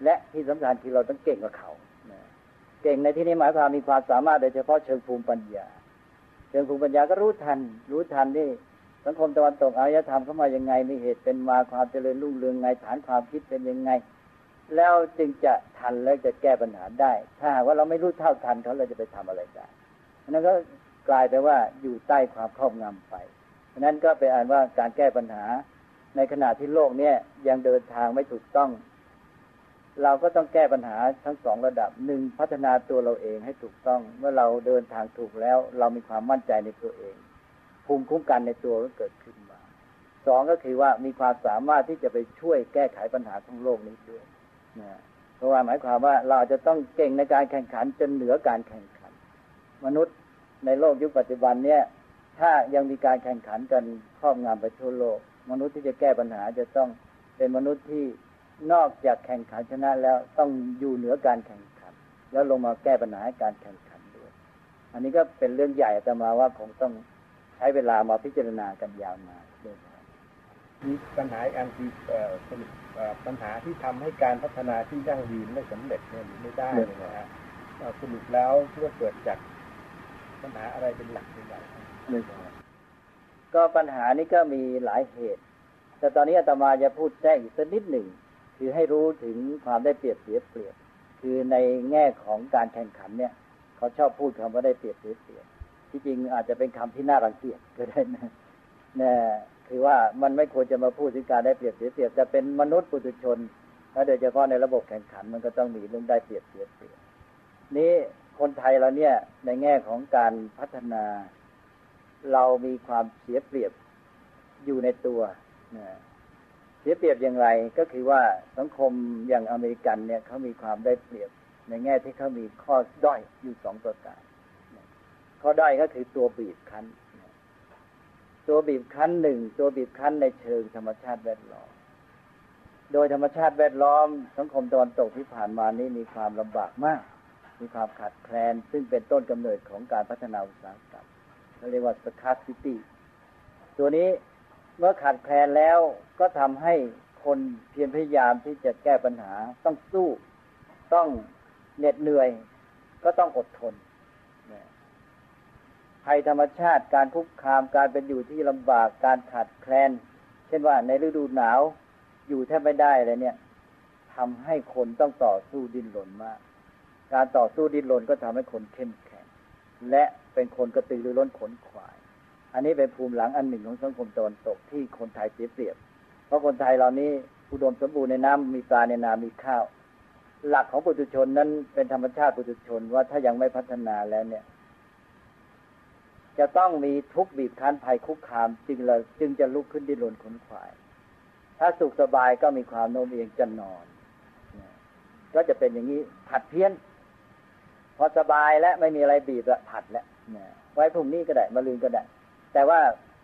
และที่สำคัญคือเราต้องเก่งกว่าเขาเก่งในที่นี้หมายความมีความสามารถโดยเฉพาะเชิงภูมิปัญญา เชิงภูมิปัญญาก็รู้ทัน รู้ทันนี่สังคมตะวันตกอารยธรรมเข้ามายังไง มีเหตุเป็นมาความเจริญรุ่งเรืองไงฐานความคิดเป็นยังไง แล้วจึงจะทันและจะแก้ปัญหาได้ ถ้าหากว่าเราไม่รู้เท่าทันเขาเราจะไปทำอะไรได้นั้นก็ กลายไปว่าอยู่ใต้ความครอบงำไปนั้นก็เป็นอันว่าการแก้ปัญหา ในขณะที่โลกเนี้ยยังเดินทางไม่ถูกต้อง เราก็ต้องแก้ปัญหาทั้งสองระดับหนึ่งพัฒนาตัวเราเองให้ถูกต้อง เมื่อเราเดินทางถูกแล้ว เรามีความมั่นใจในตัวเองภูมิคุ้มกันในตัวก็เกิดขึ้นมาสองก็คือว่ามีความสามารถที่จะไปช่วยแก้ไขปัญหาของโลกนี้ด้วยนะเพราะว่าหมายความว่าเราจะต้องเก่งในการแข่งขันจนเหนือการแข่งขัน มนุษย์ ในโลกยุคปัจจุบันเนี่ย ถ้ายังมีการแข่งขันกันครอบงำไปทั่วโลก มนุษย์ที่จะแก้ปัญหาจะต้องเป็นมนุษย์ที่นอกจากแข่งขันชนะแล้วต้องอยู่เหนือการแข่งขัน แล้วลงมาแก้ปัญหาให้การแข่งขันด้วย อันนี้ก็เป็นเรื่องใหญ่แต่มาว่าคงต้องใช้เวลามาพิจารณากันยาวนานด้วยมีปัญหาอันที่สรุปปัญหาที่ทำให้การพัฒนาที่ยั่งยืนไม่สำเร็จเนี่ยหรือไม่ได้เนี่ยนะฮะสรุปแล้วที่ว่าเกิดจาก ปัญหาอะไรเป็นหลักเป็นใหญ่ก็ปัญหานี้ก็มีหลายเหตุ แต่ตอนนี้อาตมาจะพูดแจ้งอีกสักนิดหนึ่ง คือให้รู้ถึงความได้เปรียบเสียเปรียบ คือในแง่ของการแข่งขันเนี่ย เขาชอบพูดคำว่าได้เปรียบเสียเปรียบ ที่จริงอาจจะเป็นคำที่น่ารังเกียจก็ได้นะนะคือว่ามันไม่ควรจะมาพูดถึงการได้เปรียบเสียเปรียบจะเป็นมนุษย์ปุถุชนและโดยเฉพาะในระบบแข่งขันมันก็ต้องมีเรื่องได้เปรียบเสียเปรียบ นี้ คนไทยเราเนี่ยในแง่ของการพัฒนา เรามีความเสียเปรียบอยู่ในตัวเสียเปรียบอย่างไรก็คือว่าสังคมอย่างอเมริกันเนี่ยเขามีความได้เปรียบ ในแง่ที่เขามีข้อด้อยอยู่สองประการข้อด้อยก็คือตัวบีบคั้นตัวบีบคั้นหนึ่งตัวบีบคั้นในเชิงธรรมชาติแวดล้อม โดยธรรมชาติแวดล้อม สังคมตอนตกที่ผ่านมานี้มีความลำบากมาก มีความขาดแคลน ซึ่งเป็นต้นกำเนิดของการพัฒนาอุตสาหกรรมเขาเรียกว่า scarcity ตัวนี้เมื่อขาดแคลนแล้วก็ทำให้คนเพียรพยายามที่จะแก้ปัญหาต้องสู้ต้องเหน็ดเหนื่อยก็ต้องอดทนภัยธรรมชาติการคุกคามการเป็นอยู่ที่ลำบากการขาดแคลน เช่นว่าในฤดูหนาวอยู่แทบไม่ได้เลยเนี่ยทำให้คนต้องต่อสู้ดิ้นรนมาก การต่อสู้ดิ้นรนก็ทำให้คนเข้มแข็ง และเป็นคนกระตือรือร้นขนขวาย อันนี้เป็นภูมิหลังอันหนึ่งของสังคมตะวันตกที่คนไทยเสียเปรียบ เพราะคนไทยเหล่านี้อุดมสมบูรณ์ในน้ำมีปลาในนา มีข้าว หลักของปุถุชนนั้นเป็นธรรมชาติปุถุชนว่าถ้ายังไม่พัฒนาแล้วเนี่ย จะต้องมีทุกบีบคั้นภัยคุกคาม จึงเลยจึงจะลุกขึ้นดิ้นรนขนขวาย ถ้าสุขสบายก็มีความโน้มเอียงจะนอน ก็จะเป็นอย่างนี้ผัดเพี้ยน พอสบายและไม่มีอะไรบีบละผัดแล้วไว้พรุ่งนี้ก็ได้มาลืนก็ได้ แต่ว่า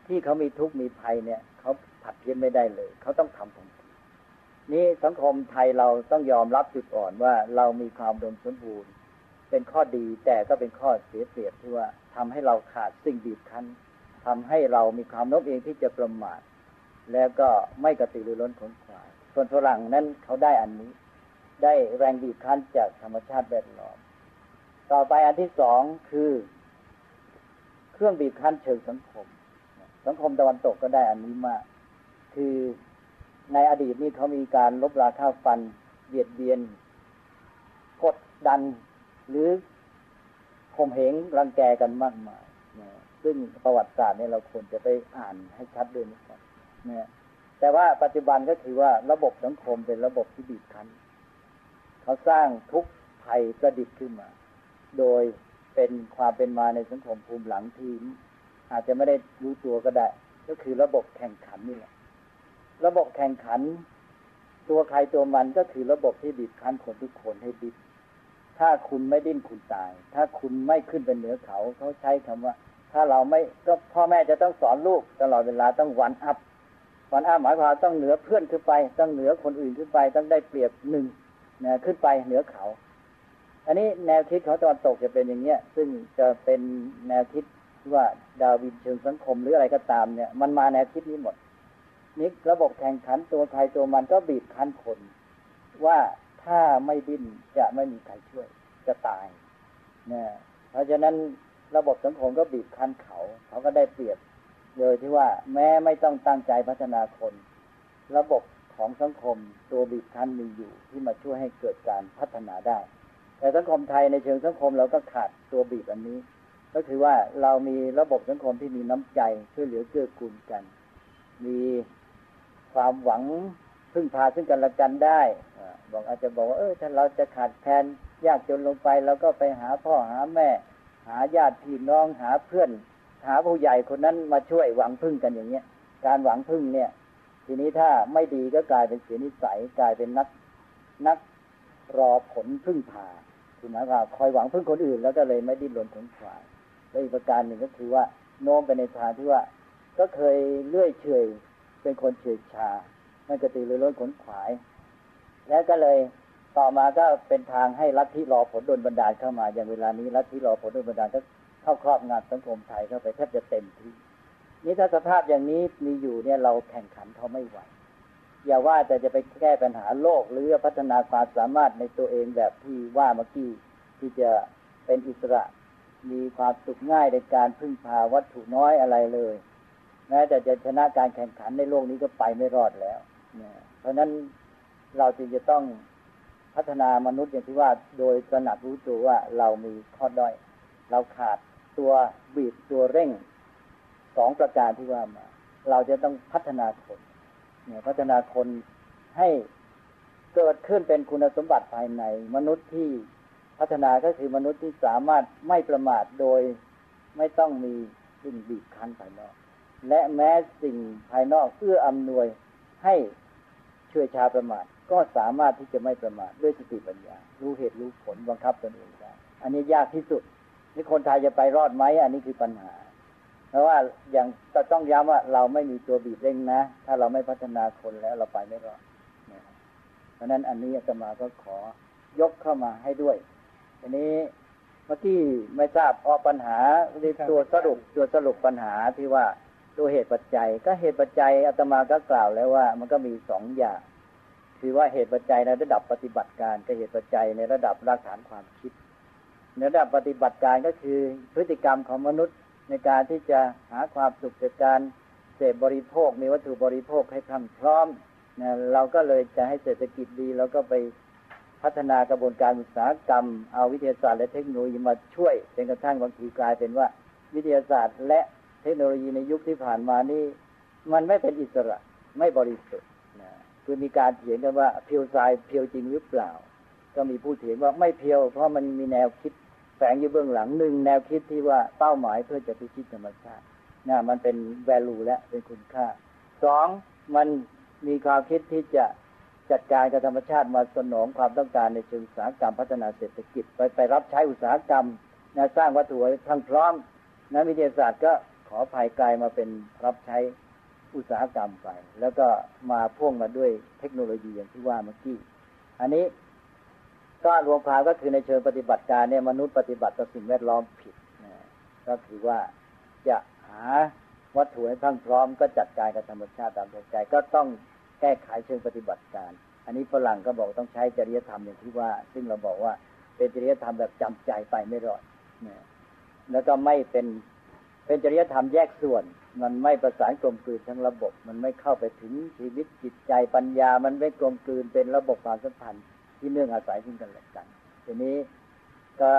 ที่เขามีทุกข์มีภัยเนี่ยเขาผัดเพี้ยนไม่ได้เลย เขาต้องทำทันทีนี่สังคมไทยเราต้องยอมรับจุดอ่อนว่าเรามีความดมสมบูรณ์ เป็นข้อดีแต่ก็เป็นข้อเสียเปรียบที่ว่าทำให้เราขาดสิ่งบีบคั้นทำให้เรามีความโน้มเองที่จะประมาทแล้วก็ไม่กระตือรือร้นขนขวาย ส่วนฝรั่งนั้นเขาได้อันนี้ ได้แรงบีบคั้นจากธรรมชาติแวดล้อม ต่อไปอันที่สองคือ เครื่องบีบคั้นเชิงสังคม สังคมตะวันตกก็ได้อันนี้มาก คือในอดีตนี่เขามีการลบราค่าฟันเบียดเบียน กดดันหรือข่มเหงรังแกกันมากมายนะซึ่งประวัติศาสตร์เนี่ยเราควรจะไปอ่านให้ชัดด้วยนะครับนะแต่ว่าปัจจุบันก็คือว่าระบบสังคมเป็นระบบที่บีบคั้น เขาสร้างทุกภัยประดิษฐ์ขึ้นมา โดยเป็นความเป็นมาในสังคมภูมิหลังที่อาจจะไม่ได้รู้ตัวก็ได้ ก็คือระบบแข่งขันนี่แหละ ระบบแข่งขัน ตัวใครตัวมันก็คือระบบที่บีบคั้นคนทุกคนให้ดิ้นถ้าคุณไม่ดิ้นคุณตาย ถ้าคุณไม่ขึ้นเป็นเหนือเขาเขาใช้คำว่า ถ้าเราไม่ก็พ่อแม่จะต้องสอนลูกตลอดเวลาต้องวันอัพวันอัพหมายความต้องเหนือเพื่อนขึ้นไป ต้องเหนือคนอื่นขึ้นไป ต้องได้เปรียบหนึ่งนะขึ้นไปเหนือเขา อันนี้แนวคิดของตะวันตกจะเป็นอย่างเงี้ย ซึ่งจะเป็นแนวคิดว่าดาวินเชิงสังคมหรืออะไรก็ตามเนี่ย มันมาแนวคิดนี้หมดนี่ระบบแข่งขันตัวใครตัวมันก็บีบคั้นคน ว่าถ้าไม่ดิ้นจะไม่มีใครช่วย จะตายนะเพราะฉะนั้นระบบสังคมก็บีบคั้นเขา เขาก็ได้เปรียบเลยที่ว่าแม้ไม่ต้องตั้งใจพัฒนาคน ระบบของสังคมตัวบีบคั้นมีอยู่ที่มาช่วยให้เกิดการพัฒนาได้ แต่สังคมไทยในเชิงสังคมเราก็ขาดตัวบีบอันนี้ ก็คือว่าเรามีระบบสังคมที่มีน้ำใจช่วยเหลือเกื้อกูลกัน มีความหวังพึ่งพาซึ่งกันและกันได้บอกอาจจะบอกว่าเออถ้าเราจะขาดแคลนยากจนลงไปเราก็ไปหาพ่อหาแม่ หาญาติพี่น้องหาเพื่อน หาผู้ใหญ่คนนั้นมาช่วยหวังพึ่งกันอย่างเงี้ย การหวังพึ่งเนี่ย ทีนี้ถ้าไม่ดีก็กลายเป็นเสียนิสัยกลายเป็นนักนักรอผลพึ่งพา คือหมายความคอยหวังพึ่งคนอื่น แล้วก็เลยไม่ดิ้นรนขนขวายและอีกประการหนึ่งก็คือว่าโน้มไปในทางที่ว่า ก็เคยเลื่อยเฉยเป็นคนเฉยชาไม่กระตือรือร้นขนขวาย แล้วก็เลยต่อมาก็เป็นทางให้ลัทธิรอผลดลบันดาลเข้ามา อย่างเวลานี้ลัทธิรอผลดลบันดาลก็เข้าครอบงานสังคมไทยเข้าไปแทบจะเต็มที่นี่ถ้าสภาพอย่างนี้มีอยู่เนี่ยเราแข่งขันเขาไม่ไหว อย่าว่าแต่จะไปแก้ปัญหาโลก หรือพัฒนาความสามารถในตัวเองแบบที่ว่าเมื่อกี้ที่จะเป็นอิสระ มีความสุขง่ายในการพึ่งพาวัตถุน้อยอะไรเลย แม้แต่จะชนะการแข่งขันในโลกนี้ก็ไปไม่รอดแล้วเพราะนั้นเราจึงจะต้องพัฒนามนุษย์อย่างที่ว่าโดยตระหนักรู้ตัวว่าเรามีข้อด้อย เราขาดตัวบีบตัวเร่งสองประการที่ว่ามา เราจะต้องพัฒนาคน เนี่ยพัฒนาคนให้เกิดขึ้นเป็นคุณสมบัติภายใน มนุษย์ที่พัฒนาก็คือมนุษย์ที่สามารถไม่ประมาทโดยไม่ต้องมีสิ่งบีบคั้นภายนอก และแม้สิ่งภายนอกเอื้ออำนวยให้ช่วยชาประมาทก็สามารถที่จะไม่ประมาทด้วยสติปัญญา รู้เหตุรู้ผลบังคับตนเองได้ อันนี้ยากที่สุด นี่คนไทยจะไปรอดไหมอันนี้คือปัญหา เพราะว่าอย่างต้องย้ำว่าเราไม่มีตัวบีบเร่งนะ ถ้าเราไม่พัฒนาคนแล้วเราไปไม่รอดเพราะนั้นอันนี้อาตมาก็ขอยกเข้ามาให้ด้วยอันนี้เมื่อกี้ไม่ทราบออปัญหาตัวสรุปตัวสรุปปัญหาที่ว่าตัวเหตุปัจจัย ก็เหตุปัจจัยอาตมาก็กล่าวแล้วว่า มันก็มีสองอย่าง คือว่าเหตุปัจจัยในระดับปฏิบัติการกับเหตุปัจจัยในระดับรากฐานความคิด ในระดับปฏิบัติการก็คือพฤติกรรมของมนุษย์ ในการที่จะหาความสุขจากการเสพบริโภค มีวัตถุบริโภคให้พร้อมพร้อมนะเราก็เลยจะให้เศรษฐกิจดีเราก็ไปพัฒนากระบวนการอุตสาหกรรม เอาวิทยาศาสตร์และเทคโนโลยีมาช่วยจนกระทั่งบางทีกลายเป็นว่า วิทยาศาสตร์ และเทคโนโลยีในยุคที่ผ่านมานี่มันไม่เป็นอิสระไม่บริสุทธิ์นะคือมีการเถียงกันว่าเพียวทรายเพียวจริงหรือเปล่า ก็มีผู้เถียงว่าไม่เพียว เพราะมันมีแนวคิด งอยู่เบื้องหลังหนึ่งแนวคิดที่ว่าเป้าหมายเพื่อจะพิชิตธรรมชาตินะมันเป็นแวลูและเป็นคุณค่าสองมันมีความคิดที่จะจัดการกับธรรมชาติมาสนองความต้องการในเชิงอุตสาหกรรมพัฒนาเศรษฐกิจ ไปไปรับใช้อุตสาหกรรมนะสร้างวัตถุทั้งพร้อมนักวิทยาศาสตร์ก็ขอภายกลายมาเป็นรับใช้อุตสาหกรรมไป แล้วก็มาพ่วงมาด้วยเทคโนโลยีอย่างที่ว่าเมื่อกี้ อันนี้ ก็รวมความก็คือในเชิงปฏิบัติการเนี่ยมนุษย์ปฏิบัติต่อสิ่งแวดล้อมผิดนะก็คือว่าจะหาวัตถุให้ทั้งพร้อมก็จัดการกับธรรมชาติตามใจก็ต้องแก้ไขเชิงปฏิบัติการ อันนี้ฝรั่งก็บอกต้องใช้จริยธรรมอย่างที่ว่า ซึ่งเราบอกว่าเป็นจริยธรรมแบบจำใจไปไม่รอดนะแล้วก็ไม่เป็นเป็นจริยธรรมแยกส่วน มันไม่ประสานกลมกลืนทั้งระบบ มันไม่เข้าไปถึงชีวิตจิตใจปัญญา มันไม่กลมกลืนเป็นระบบความสัมพันธ์ ที่เนื่องอาศัยซึ่งกันและกันทีนี้ก็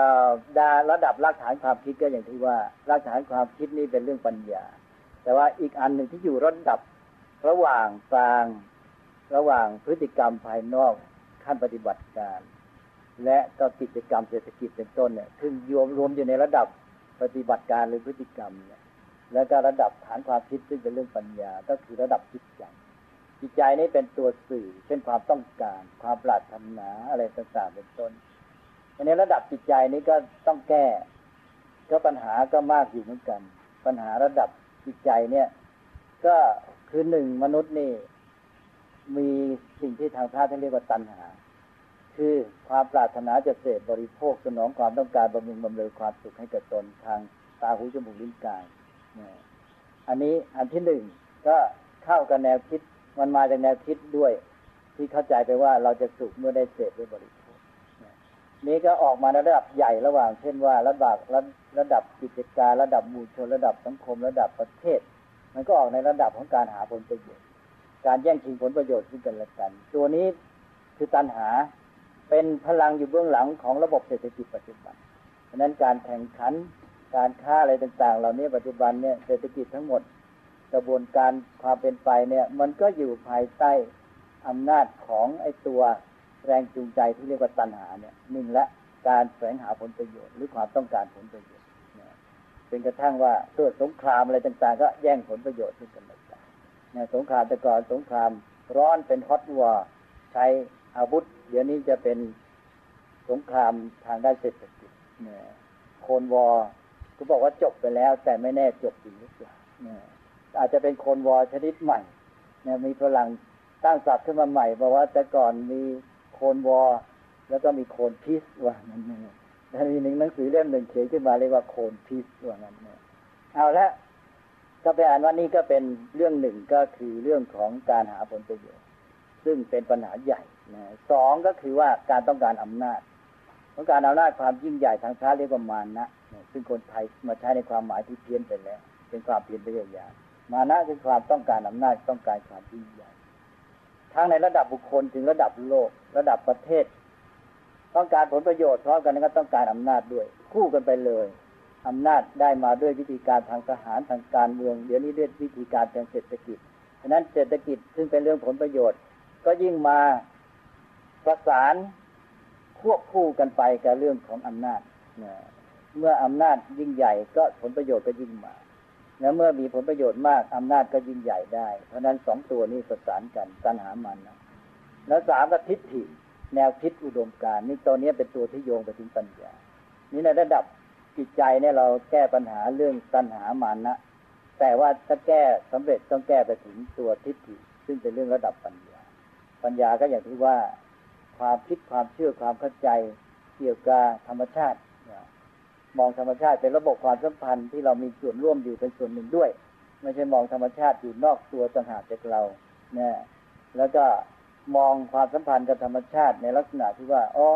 ดาระดับรากฐานความคิดก็อย่างที่ว่ารากฐานความคิดนี่เป็นเรื่องปัญญา แต่ว่าอีกอันหนึ่งที่อยู่ระดับระหว่างกลางระหว่างพฤติกรรมภายนอกขั้นปฏิบัติการ และก็กิจกรรมเศรษฐกิจเป็นต้นเนี่ยคือรวมรวมอยู่ในระดับปฏิบัติการหรือพฤติกรรมเนี่ยแล้วก็ระดับฐานความคิดซึ่งเป็นเรื่องปัญญา ก็คือระดับจิตใจ จิตใจนี้เป็นตัวสื่อ เช่นความต้องการ ความปรารถนาอะไรต่างๆเป็นต้นในนี้ระดับจิตใจนี้ก็ต้องแก้ ก็ปัญหาก็มากอยู่เหมือนกัน ปัญหาระดับจิตใจเนี่ย ก็คือหนึ่งมนุษย์นี่ มีสิ่งที่ทางพระท่านเรียกว่าตัณหา คือความปรารถนาจะเสพบริโภคสนองความต้องการบำรุงบำเรอความสุขให้กับตนทางตาหูจมูกลิ้นกายอันนี้อันที่หนึ่งก็เข้ากับแนวคิด มันมาจากแนวคิดด้วย ที่เข้าใจไปว่าเราจะสุขเมื่อได้เสพด้วยบริโภคนี้ก็ออกมาในระดับใหญ่ระหว่าง เช่นว่า ระดับระดับกิจการระดับมูลชนระดับสังคม ระดับประเทศ มันก็ออกในระดับของการหาผลประโยชน์ การแย่งชิงผลประโยชน์ซึ่งกันและกัน ตัวนี้คือตัณหาเป็นพลังอยู่เบื้องหลังของระบบเศรษฐกิจปัจจุบันฉะนั้นการแข่งขันการค้าอะไรต่าง ๆ เหล่านี้ปัจจุบันเนี่ยเศรษฐกิจทั้งหมด กระบวนการความเป็นไปเนี่ย มันก็อยู่ภายใต้อำนาจของไอ้ตัวแรงจูงใจที่เรียกว่าตัณหาเนี่ยหนึ่งและการแสวงหาผลประโยชน์หรือความต้องการผลประโยชน์เป็นกระทั่งว่าเกิดสงครามอะไรต่างๆ ก็แย่งผลประโยชน์ซึ่งกันและกันเนี่ยสงครามแต่ก่อนสงครามร้อนเป็นฮอตวอร์ใช้อาวุธ เดี๋ยวนี้จะเป็นสงครามทางด้านเศรษฐกิจเนี่ยโคนวอร์ก็บอกว่าจบไปแล้ว แต่ไม่แน่จบจริงหรือเปล่าเนี่ย อาจจะเป็นโคนวอชนิดใหม่เนี่ยมีพลังตั้งศัพท์ขึ้นมาใหม่บอกว่าแต่ก่อนมีโคนวอ แล้วก็มีโคนพิสว่างั้นเนี่ยแล้วมีหนึ่งหนังสือเล่มหนึ่งเขียนขึ้นมาเรียกว่าโคนพิสว่างั้นเนี่ยเอาละก็ไปอ่านว่านี่ก็เป็นเรื่องหนึ่งก็คือเรื่องของการหาผลประโยชน์ ซึ่งเป็นปัญหาใหญ่นะสองก็คือว่าการต้องการอำนาจต้องการอำนาจความยิ่งใหญ่ทางพระเรียกว่ามานะซึ่งคนไทยมาใช้ในความหมายที่เพี้ยนไปแล้ว เป็นความเพี้ยนไปอย่าง มานะคือความต้องการอำนาจต้องการความยิ่งใหญ่ทั้งในระดับบุคคลถึงระดับโลก ระดับประเทศ ต้องการผลประโยชน์พร้อมกันก็ต้องการอำนาจด้วย คู่กันไปเลยอำนาจได้มาด้วยวิธีการทางทหารทางการเมือง เดี๋ยวนี้ด้วยวิธีการทางเศรษฐกิจฉะนั้นเศรษฐกิจซึ่งเป็นเรื่องผลประโยชน์ ก็ยิ่งมาประสานควบคู่กันไปกับเรื่องของอำนาจ เมื่ออำนาจยิ่งใหญ่ก็ผลประโยชน์ก็ยิ่งมา แล้วเมื่อมีผลประโยชน์มากอำนาจก็ยิ่งใหญ่ได้ เพราะนั้นสองตัวนี้ประสานกันตัณหามันนะแล้วสามก็ทิฏฐิแนวคิดอุดมการนี่ตัวนี้เป็นตัวที่โยงไปถึงปัญญา นี่ในระดับจิตใจเนี่ยเราแก้ปัญหาเรื่องตัณหามานะแต่ว่าถ้าแก้สำเร็จต้องแก้ไปถึงตัวทิฏฐิ ซึ่งเป็นเรื่องระดับปัญญา ปัญญาก็อย่างที่ว่าความคิดความเชื่อความเข้าใจเกี่ยวกับธรรมชาติ มองธรรมชาติเป็นระบบความสัมพันธ์ที่เรามีส่วนร่วมอยู่เป็นส่วนหนึ่งด้วย ไม่ใช่มองธรรมชาติอยู่นอกตัวต่างหากจากเราเนี่ยแล้วก็มองความสัมพันธ์กับธรรมชาติในลักษณะที่ว่าอ๋อ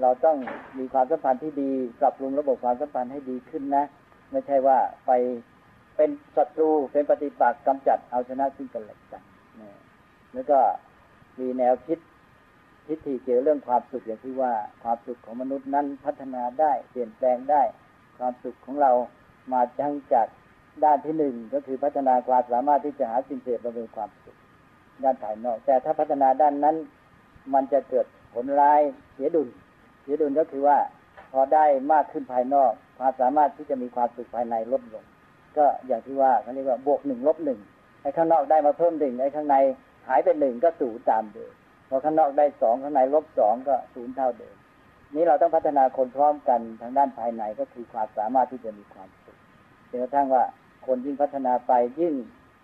เราต้องมีความสัมพันธ์ที่ดีปรับปรุงระบบความสัมพันธ์ให้ดีขึ้นนะ ไม่ใช่ว่าไปเป็นศัตรูเป็นปฏิปักษ์กำจัดเอาชนะซึ่งกันและกันแล้วก็มีแนวคิด ทิฏฐิเกี่ยวเรื่องความสุขอย่างที่ว่า ความสุขของมนุษย์นั้นพัฒนาได้เปลี่ยนแปลงได้ ความสุขของเรามาจังจากด้านที่หนึ่งก็คือพัฒนาความสามารถที่จะหาสิ่งเสพมาเป็นความสุขด้านภายนอก แต่ถ้าพัฒนาด้านนั้น มันจะเกิดผลร้ายเสียดุลเสียดุลก็คือว่าพอได้มากขึ้นภายนอก ความสามารถที่จะมีความสุขภายในลดลง ก็อย่างที่ว่าเขาเรียกว่าบวกหนึ่งลบหนึ่งไอ้ข้างนอกได้มาเพิ่มหนึ่งไอ้ข้างในหายไปหนึ่งก็สูญตามเดิม พอข้างนอกได้สองข้างในลบสองก็ศูนย์เท่าเดิมนี้เราต้องพัฒนาคนพร้อมกันทางด้านภายในก็คือความสามารถที่จะมีความสุขจนกระทั่งว่าคนยิ่งพัฒนาไปยิ่ง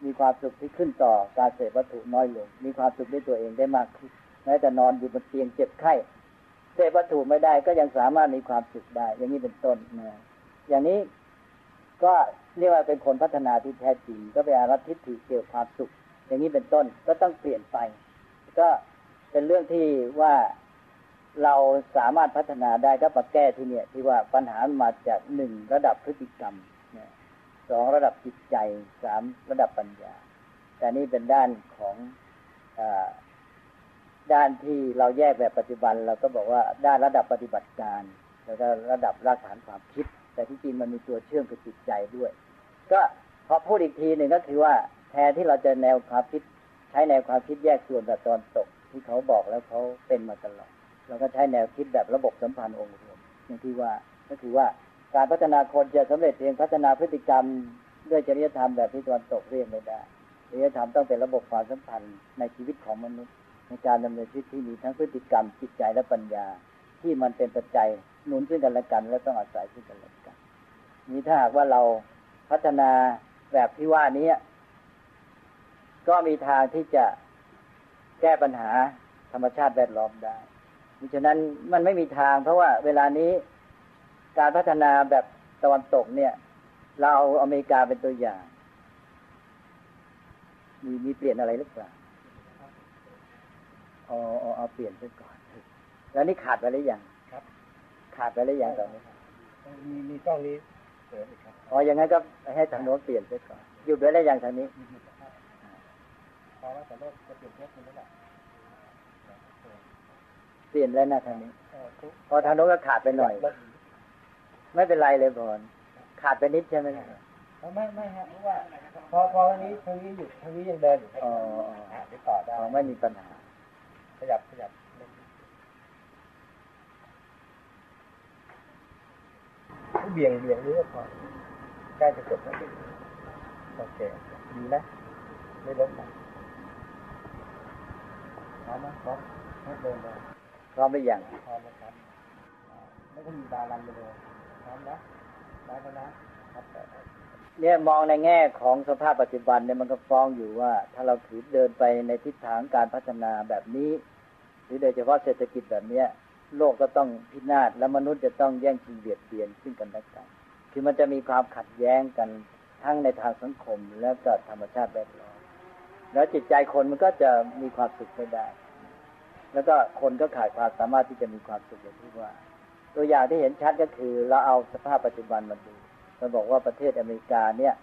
มีความสุขที่ขึ้นต่อการเสพวัตถุน้อยลง มีความสุขด้วยตัวเองได้มากขึ้นแม้แต่นอนอยู่บนเตียงเจ็บไข้เสพวัตถุไม่ได้ก็ยังสามารถมีความสุขได้ อย่างนี้เป็นต้นนะอย่างนี้ก็เรียกว่าเป็นคนพัฒนาที่แท้จริงก็เป็นอารัทิฏฐิเกี่ยวความสุข อย่างนี้เป็นต้นก็ต้องเปลี่ยนไป ก็ เป็นเรื่องที่ว่าเราสามารถพัฒนาได้ก็มาแก้ที่เนี่ย ที่ว่าปัญหามาจากหนึ่งระดับพฤติกรรมสองระดับจิตใจสามระดับปัญญา แต่นี่เป็นด้านของอด้านที่เราแยกแบบปัจจุบัน เราก็บอกว่าด้านระดับปฏิบัติการ แล้วก็ระดับรากฐานความคิด แต่ที่จริงมันมีตัวเชื่อมกับจิตใจด้วย ก็พอพูดอีกทีหนึ่งก็คือว่าแทนที่เราจะแนวความคิด ใช้แนวความคิดแยกส่วนแบบตอนตก ที่เขาบอกแล้วเขาเป็นมาตลอดเราก็ใช้แนวคิดแบบระบบสัมพันธ์องค์รวมอย่างที่ว่าก็คือว่าการพัฒนาคนจะสำเร็จเพียงพัฒนาพฤติกรรม ด้วยจริยธรรมแบบที่ตะวันตกเรียกไม่ได้จริยธรรมต้องเป็นระบบความสัมพันธ์ในชีวิตของมนุษย์ ในการดำเนินชีวิตที่มีทั้งพฤติกรรมจิตใจและปัญญา ที่มันเป็นปัจจัยหนุนซึ่งกันและกัน และต้องอาศัยซึ่งกันและกันนี้ถ้าหากว่าเราพัฒนาแบบที่ว่านี้ก็มีทางที่จะ ก้ปัญหาธรรมชาติแวดล้อมได้ดังฉะนั้นมันไม่มีทาง เพราะว่าเวลานี้การพัฒนาแบบตะวันตกเนี่ย เราเอาอเมริกาเป็นตัวอย่าง มีมีเปลี่ยนอะไรหรือเปล่าอ๋อเอาเปลี่ยนไปก่อน แล้วนี่ขาดไปหรือยังครับ ขาดไปหรือยังตอนนี้มีมีต้องนี้เสริมอีกครับอ๋ออย่างงั้นก็ให้ทางโน้นเปลี่ยนไปก่อนหยุดไว้แล้วยังทางนี้พ อแล้วแต่รถจะเปลี่ยนแค่นี้แหละเปลี่ยนแล้วนะทางนี้ พอทางโน้นก็ขาดไปหน่อย ไม่เป็นไรเลยบอลขาดไปนิดใช่ไหมไม่ไม่ฮะเพราะว่า พอพอทางนี้ทางนี้หยุดทางนี้ยังเดินอยู่อ๋อไปต่อได้ไม่มีปัญหา ขยับขยับเบี่ยงเบี่ยงนี้ก็พอใกล้จะจบแล้วโอเคดีนะไม่ล้มไป พร้อมไหมพร้อมให้เดินไปพร้อมไม่ยังพร้อมนะครับไม่ต้องมีตาลันเลยพร้อมนะได้แล้วนะเนี่ยมองในแง่ของสภาพปัจจุบันเนี่ยมันก็ฟ้องอยู่ว่า ถ้าเราถือเดินไปในทิศทางการพัฒนาแบบนี้ หรือโดยเฉพาะเศรษฐกิจแบบเนี้ย โลกก็ต้องพินาศและมนุษย์จะต้องแย่งชิงเบียดเบียนซึ่งกันและกันคือมันจะมีความขัดแย้งกันทั้งในทางสังคมและก็ธรรมชาติแวดล้อม แล้วจิตใจคนมันก็จะมีความสุขไม่ได้ แล้วก็คนก็ขาดความสามารถที่จะมีความสุขอย่างที่ว่า ตัวอย่างที่เห็นชัดก็คือเราเอาสภาพปัจจุบันมาดูเราบอกว่าประเทศอเมริกาเนี่ยจ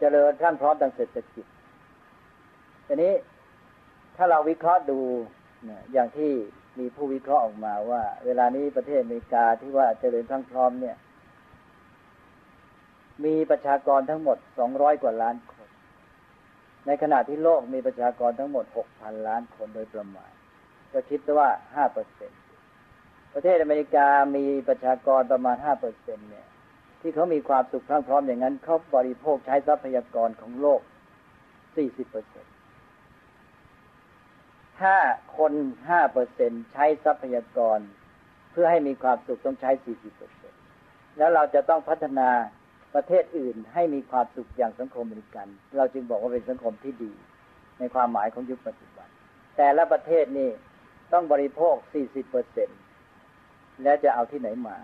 เจริญขั้นพร้อมทางเศรษฐกิจทีนี้ถ้าเราวิเคราะห์ดูอย่างที่มีผู้วิเคราะห์ออกมาว่า เวลานี้ประเทศอเมริกาที่ว่าเจริญทั้งพร้อมเนี่ย มีประชากรทั้งหมดสองร้อยกว่าล้านคน ในขณะที่โลกมีประชากรทั้งหมดหกพันล้านคนโดยประมาณ ก็คิดว่าห้าเปอร์เซ็นตประเทศอเมริกามีประชากรประมาณห้าเปอร์เซ็นเนี่ยที่เขามีความสุขพรั่งพร้อมอย่างนั้นเขาบริโภคใช้ทรัพยากรของโลกสี่สิบเปอร์เซ็นถ้าคนห้าเปอร์เซ็นใช้ทรัพยากร เพื่อให้มีความสุขต้องใช้สี่สิบเปอร์เซ็นแล้วเราจะต้องพัฒนา ประเทศอื่นให้มีความสุขอย่างสังคมอเมริกัน เราจึงบอกว่าเป็นสังคมที่ดี ในความหมายของยุคปัจจุบัน แต่ละประเทศนี่ต้องบริโภค 40เปอร์เซ็นแล้วจะเอาที่ไหนมา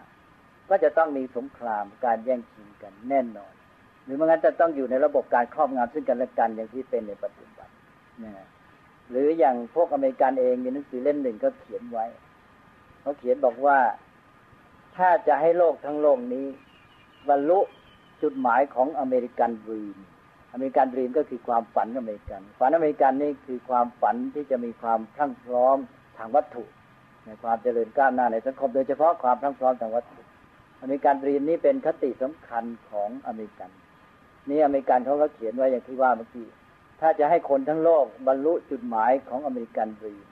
ก็จะต้องมีสงครามการแย่งชิงกันแน่นอน หรือไม่งั้นจะต้องอยู่ในระบบการครอบงำซึ่งกันและกันอย่างที่เป็นในปัจจุบันนะหรืออย่างพวกอเมริกันเองมีหนังสือเล่มหนึ่งก็เขียนไว้เขาเขียนบอกว่าถ้าจะให้โลกทั้งโลกนี้บรรลุ จุดหมายของ American Dream American Dream ก็คือความฝันอเมริกัน ฝันอเมริกันนี่คือความฝันที่จะมีความพรั่งพร้อมทางวัตถุ ในความเจริญก้าวหน้าในสังคม โดยเฉพาะความพรั่งพร้อมทางวัตถุ American Dream นี่เป็นคติสำคัญของอเมริกัน นี่อเมริกันเขาก็เขียนไว้อย่างที่ว่าเมื่อกี้ถ้าจะให้คนทั้งโลกบรรลุจุดหมายของ American Dream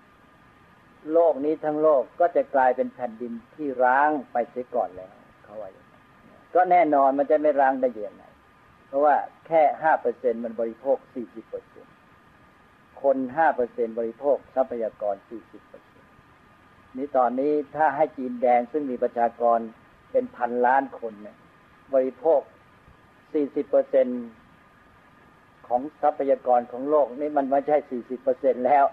โลกนี้ทั้งโลกก็จะกลายเป็นแผ่นดินที่ร้างไปเสียก่อนแล้วเขาว่าอย่าง ก็แน่นอนมันจะไม่ร้างได้ยังไงเพราะว่าแค่ห้าเปอร์เซ็นต์มันบริโภคสี่สิบเปอร์เซ็นต์คนห้าเปอร์เซ็นต์บริโภคทรัพยากรสี่สิบเปอร์เซ็นต์นี้ตอนนี้ถ้าให้จีนแดงซึ่งมีประชากรเป็นพันล้านคนเนี่ยบริโภคสี่สิบเปอร์เซ็นของทรัพยากรของโลกนี่มันไม่ใช่สี่สิบเปอร์เซ็นแล้ว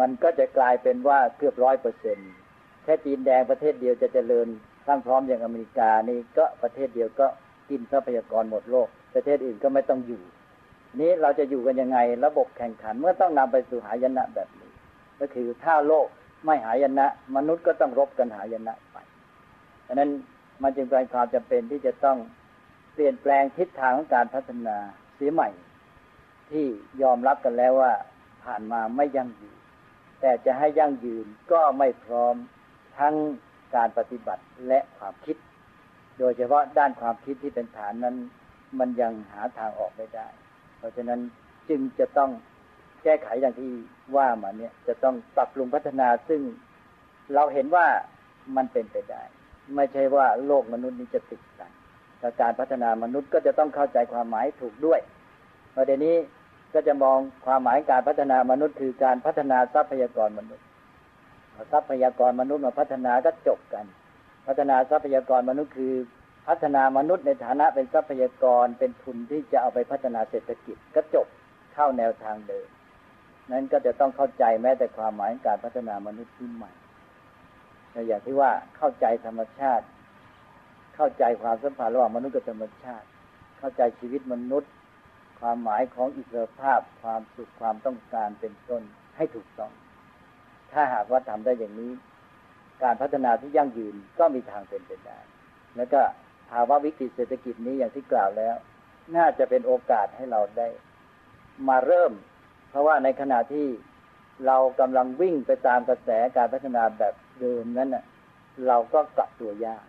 มันก็จะกลายเป็นว่าเกือบร้อยเปอร์เซ็นแค่จีนแดงประเทศเดียวจะเจริญ สร้างพร้อมอย่างอเมริกานี่ก็ประเทศเดียวก็กินทรัพยากรหมดโลก ประเทศอื่นก็ไม่ต้องอยู่ นี้เราจะอยู่กันยังไง ระบบแข่งขันเมื่อต้องนำไปสู่หายนะแบบนี้ ก็คือถ้าโลกไม่หายนะ มนุษย์ก็ต้องรบกันหายนะไปดังนั้นมันจึงเป็นความจำเป็นที่จะต้องเปลี่ยนแปลงทิศทางของการพัฒนาเสียใหม่ ที่ยอมรับกันแล้วว่าผ่านมาไม่ยั่งยืนแต่จะให้ยั่งยืนก็ไม่พร้อมทั้ง การปฏิบัติและความคิด โดยเฉพาะด้านความคิดที่เป็นฐานนั้น มันยังหาทางออกไม่ได้ เพราะฉะนั้นจึงจะต้องแก้ไขอย่างที่ว่ามาเนี่ยจะต้องปรับปรุงพัฒนาซึ่งเราเห็นว่ามันเป็นไปได้ ไม่ใช่ว่าโลกมนุษย์นี้จะติดกันแต่การพัฒนามนุษย์ก็จะต้องเข้าใจความหมายถูกด้วยประเด็นนี้ก็จะมองความหมายการพัฒนามนุษย์คือการพัฒนาทรัพยากรมนุษย์ ทรัพยากรมนุษย์มาพัฒนาก็จบกัน พัฒนาทรัพยากรมนุษย์คือ พัฒนามนุษย์ในฐานะเป็นทรัพยากรเป็นทุนที่จะเอาไปพัฒนาเศรษฐกิจก็จบเข้าแนวทางเดิมนั้นก็จะต้องเข้าใจแม้แต่ความหมายการพัฒนามนุษย์ที่ใหม่อย่างที่ว่าเข้าใจธรรมชาติ เข้าใจความสัมพันธ์ระหว่างมนุษย์กับธรรมชาติ เข้าใจชีวิตมนุษย์ ความหมายของอิสรภาพ ความสุขความต้องการเป็นต้นให้ถูกต้อง ถ้าหากว่าทำได้อย่างนี้ การพัฒนาที่ยั่งยืนก็มีทางเป็นไปได้ แล้วก็ภาวะวิกฤตเศรษฐกิจนี้อย่างที่กล่าวแล้ว น่าจะเป็นโอกาสให้เราได้ มาเริ่ม เพราะว่าในขณะที่เรากำลังวิ่งไปตามกระแสการพัฒนาแบบเดิมนั้นน่ะ เราก็กลับตัวยาก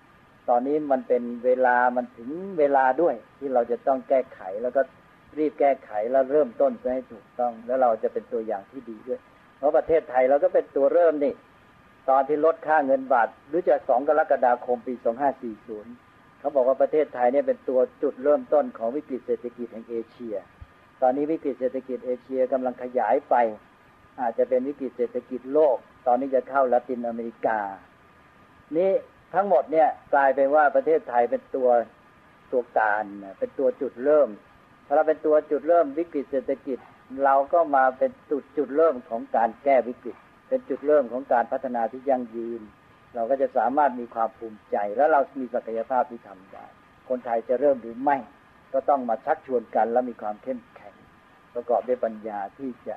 ตอนนี้มันเป็นเวลามันถึงเวลาด้วย ที่เราจะต้องแก้ไขแล้วก็รีบแก้ไขแล้วเริ่มต้นให้ถูกต้อง แล้วเราจะเป็นตัวอย่างที่ดีด้วย ราะประเทศไทยเราก็เป็นตัวเริ่มนี่ ตอนที่ลดค่าเงินบาทหรือจะสองกรกฎาคมปีสองห้าสี่ศูนย์เขาบอกว่าประเทศไทยเนี่ยเป็นตัวจุดเริ่มต้นของวิกฤตเศรษฐกิจแห่งเอเชีย ตอนนี้วิกฤตเศรษฐกิจเอเชียกำลังขยายไป อาจจะเป็นวิกฤตเศรษฐกิจโลก ตอนนี้จะเข้าละตินอเมริกา นี่ทั้งหมดเนี่ยกลายเป็นว่าประเทศไทยเป็นตัวตัวการ เป็นตัวจุดเริ่มพอเราเป็นตัวจุดเริ่มวิกฤตเศรษฐกิจ เราก็มาเป็นจุดจุดเริ่มของการแก้วิกฤต เป็นจุดเริ่มของการพัฒนาที่ยั่งยืน เราก็จะสามารถมีความภูมิใจ และเรามีศักยภาพที่ทำได้ คนไทยจะเริ่มหรือไม่ ก็ต้องมาชักชวนกันและมีความเข้มแข็ง ประกอบด้วยปัญญาที่จะ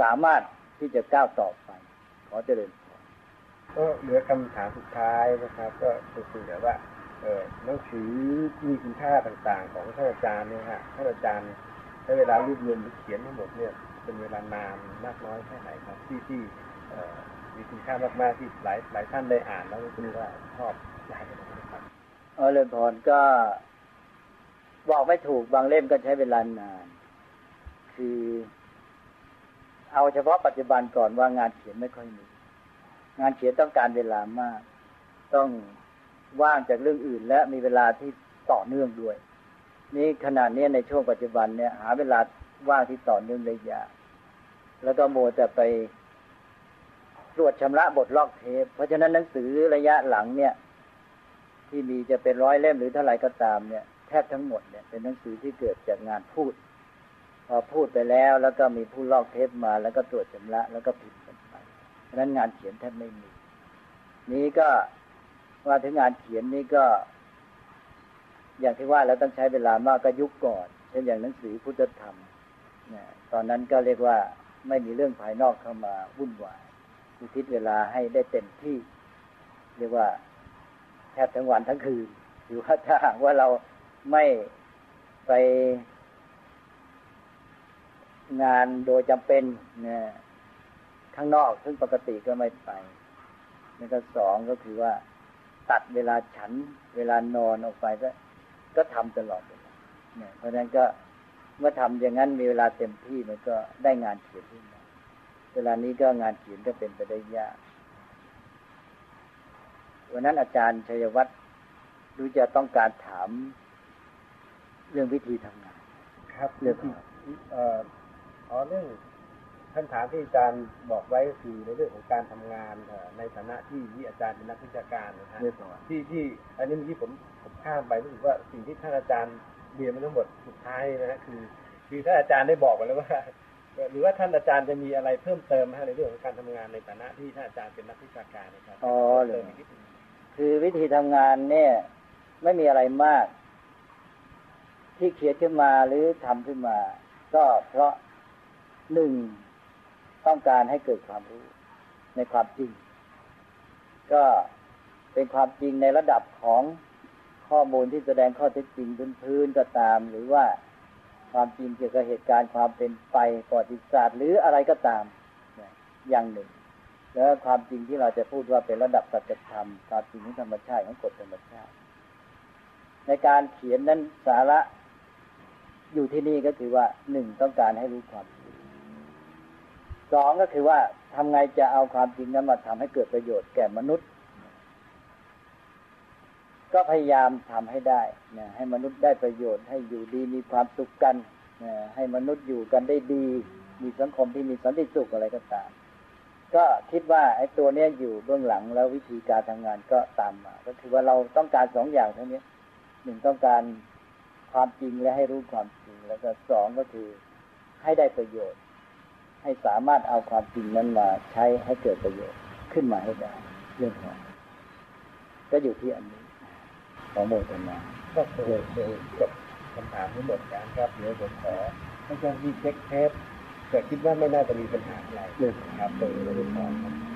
สามารถที่จะก้าวต่อไป ขอเจริญพรก็เหลือคำถามสุดท้ายนะครับ ก็คือแบบว่าเออหนังสือมีคุณค่าต่างๆ ของท่านอาจารย์เนี่ยฮะท่านอาจารย์ ใช้เวลารวบรวมหรือเขียนทั้งหมดเนี่ยเป็นเวลานานมากน้อยแค่ไหนครับ ที่ที่มีคุณค่ามากๆที่หลายหลายท่านได้อ่านแล้วรู้ว่าชอบหลายนะครับเออเริญพรก็บอกไม่ถูกบางเล่มก็ใช้เวลานาน คือ เอาเฉพาะปัจจุบันก่อนว่างานเขียนไม่ค่อยมี งานเขียนต้องการเวลามาก ต้องว่างจากเรื่องอื่น และมีเวลาที่ต่อเนื่องด้วย นี่ขนาดนี้ในช่วงปัจจุบันเนี่ยหาเวลาว่างที่ต่อเนื่องได้ยากแล้วก็โมแต่ไปตรวจชำระบทลอกเทป เพราะฉะนั้นหนังสือระยะหลังเนี่ย ที่มีจะเป็นร้อยเล่มหรือเท่าไหร่ก็ตามเนี่ยแทบทั้งหมดเนี่ยเป็นหนังสือที่เกิดจากงานพูด พอพูดไปแล้ว แล้วก็มีผู้ลอกเทปมา แล้วก็ตรวจชำระ แล้วก็พิมพ์กันไปเพราะนั้นงานเขียนแทบไม่มี นี้ก็ว่าถึงงานเขียนนี่ก็ อย่างที่ว่าแล้วต้องใช้เวลามากก็ยุคก่อนเช่นอย่างหนังสือพุทธธรรมเนี่ยตอนนั้นก็เรียกว่าไม่มีเรื่องภายนอกเข้ามาวุ่นวายอุทิศเวลาให้ได้เต็มที่ เรียกว่าแทบทั้งวันทั้งคืนหรือว่าถ้าหากว่าเราไม่ไปงานโดยจำเป็นเนี่ยข้างนอกซึ่งปกติก็ไม่ไปนี่ก็สองก็คือว่า ตัดเวลาฉัน เวลานอนออกไปก็ ก็ทำตลอดเลยเนี่ยเพราะฉะนั้นก็เมื่อทำอย่างนั้นมีเวลาเต็มที่มันก็ได้งานเขียนขึ้นมาเวลานี้ก็งานเขียนก็เป็นไปได้ยากวันนั้นอาจารย์ชัยวัฒน์ดูจะต้องการถามเรื่องวิธีทำงาน ครับเรื่องเอ่ออ๋อเรื่อง คำถามที่อาจารย์บอกไว้ก็คือในเรื่องของการทำงานเอ่อในฐานะที่ที่อาจารย์เป็นนักวิชาการนะฮะเรื่องก่อนที่ที่อันนี้เมื่อกี้ผมผมข้ามไปรู้สึกว่าสิ่งที่ท่านอาจารย์เรียนมาทั้งหมดสุดท้ายนะฮะคือ คือท่านอาจารย์ได้บอกไปแล้วว่า หรือว่าท่านอาจารย์จะมีอะไรเพิ่มเติมไหมฮะในเรื่องของการทำงานในฐานะที่ท่านอาจารย์เป็นนักวิชาการนะครับอ๋อเหรอเติมอีกนิดนึงคือวิธีทำงานเนี่ย ไม่มีอะไรมาก ที่เขียนขึ้นมาหรือทำขึ้นมา ก็เพราะหนึ่ง ต้องการให้เกิดความรู้ในความจริง ก็เป็นความจริงในระดับของข้อมูลที่แสดงข้อเท็จจริงพื้นๆก็ตาม หรือว่าความจริงเกี่ยวกับเหตุการณ์ความเป็นไปประวัติศาสตร์ หรืออะไรก็ตามอย่างหนึ่ง แล้วความจริงที่เราจะพูดว่าเป็นระดับสัจธรรมความจริงของธรรมชาติของกฎธรรมชาติ ในการเขียนนั้นสาระอยู่ที่นี่ก็คือว่าหนึ่งต้องการให้รู้ความจริง สองก็คือว่าทำไงจะเอาความจริงนั้นมาทำให้เกิดประโยชน์แก่มนุษย์ ก็พยายามทำให้ได้นะให้มนุษย์ได้ประโยชน์ ให้อยู่ดีมีความสุขกันนะให้มนุษย์อยู่กันได้ดี มีสังคมที่มีสันติสุขอะไรก็ตาม ก็คิดว่าไอ้ตัวเนี้ยอยู่เบื้องหลังแล้ววิธีการทำงานก็ตามมา ก็คือว่าเราต้องการสองอย่างเท่านี้หนึ่งต้องการความจริงและให้รู้ความจริง แล้วก็สองก็คือให้ได้ประโยชน์ ให้สามารถเอาความจริงนั้นมาใช้ให้เกิดประโยชน์ขึ้นมาให้ได้ เรื่องของก็อยู่ที่อันนี้ ของโมทนาก็เคยเคยจบคำถามทั้งหมดแล้วครับเดี๋ยวผมขอให้เจ้านที่เช็คเทปแต่คิดว่าไม่น่าจะมีปัญหาอะไรเรื่องครับโดยโดยรวมครับ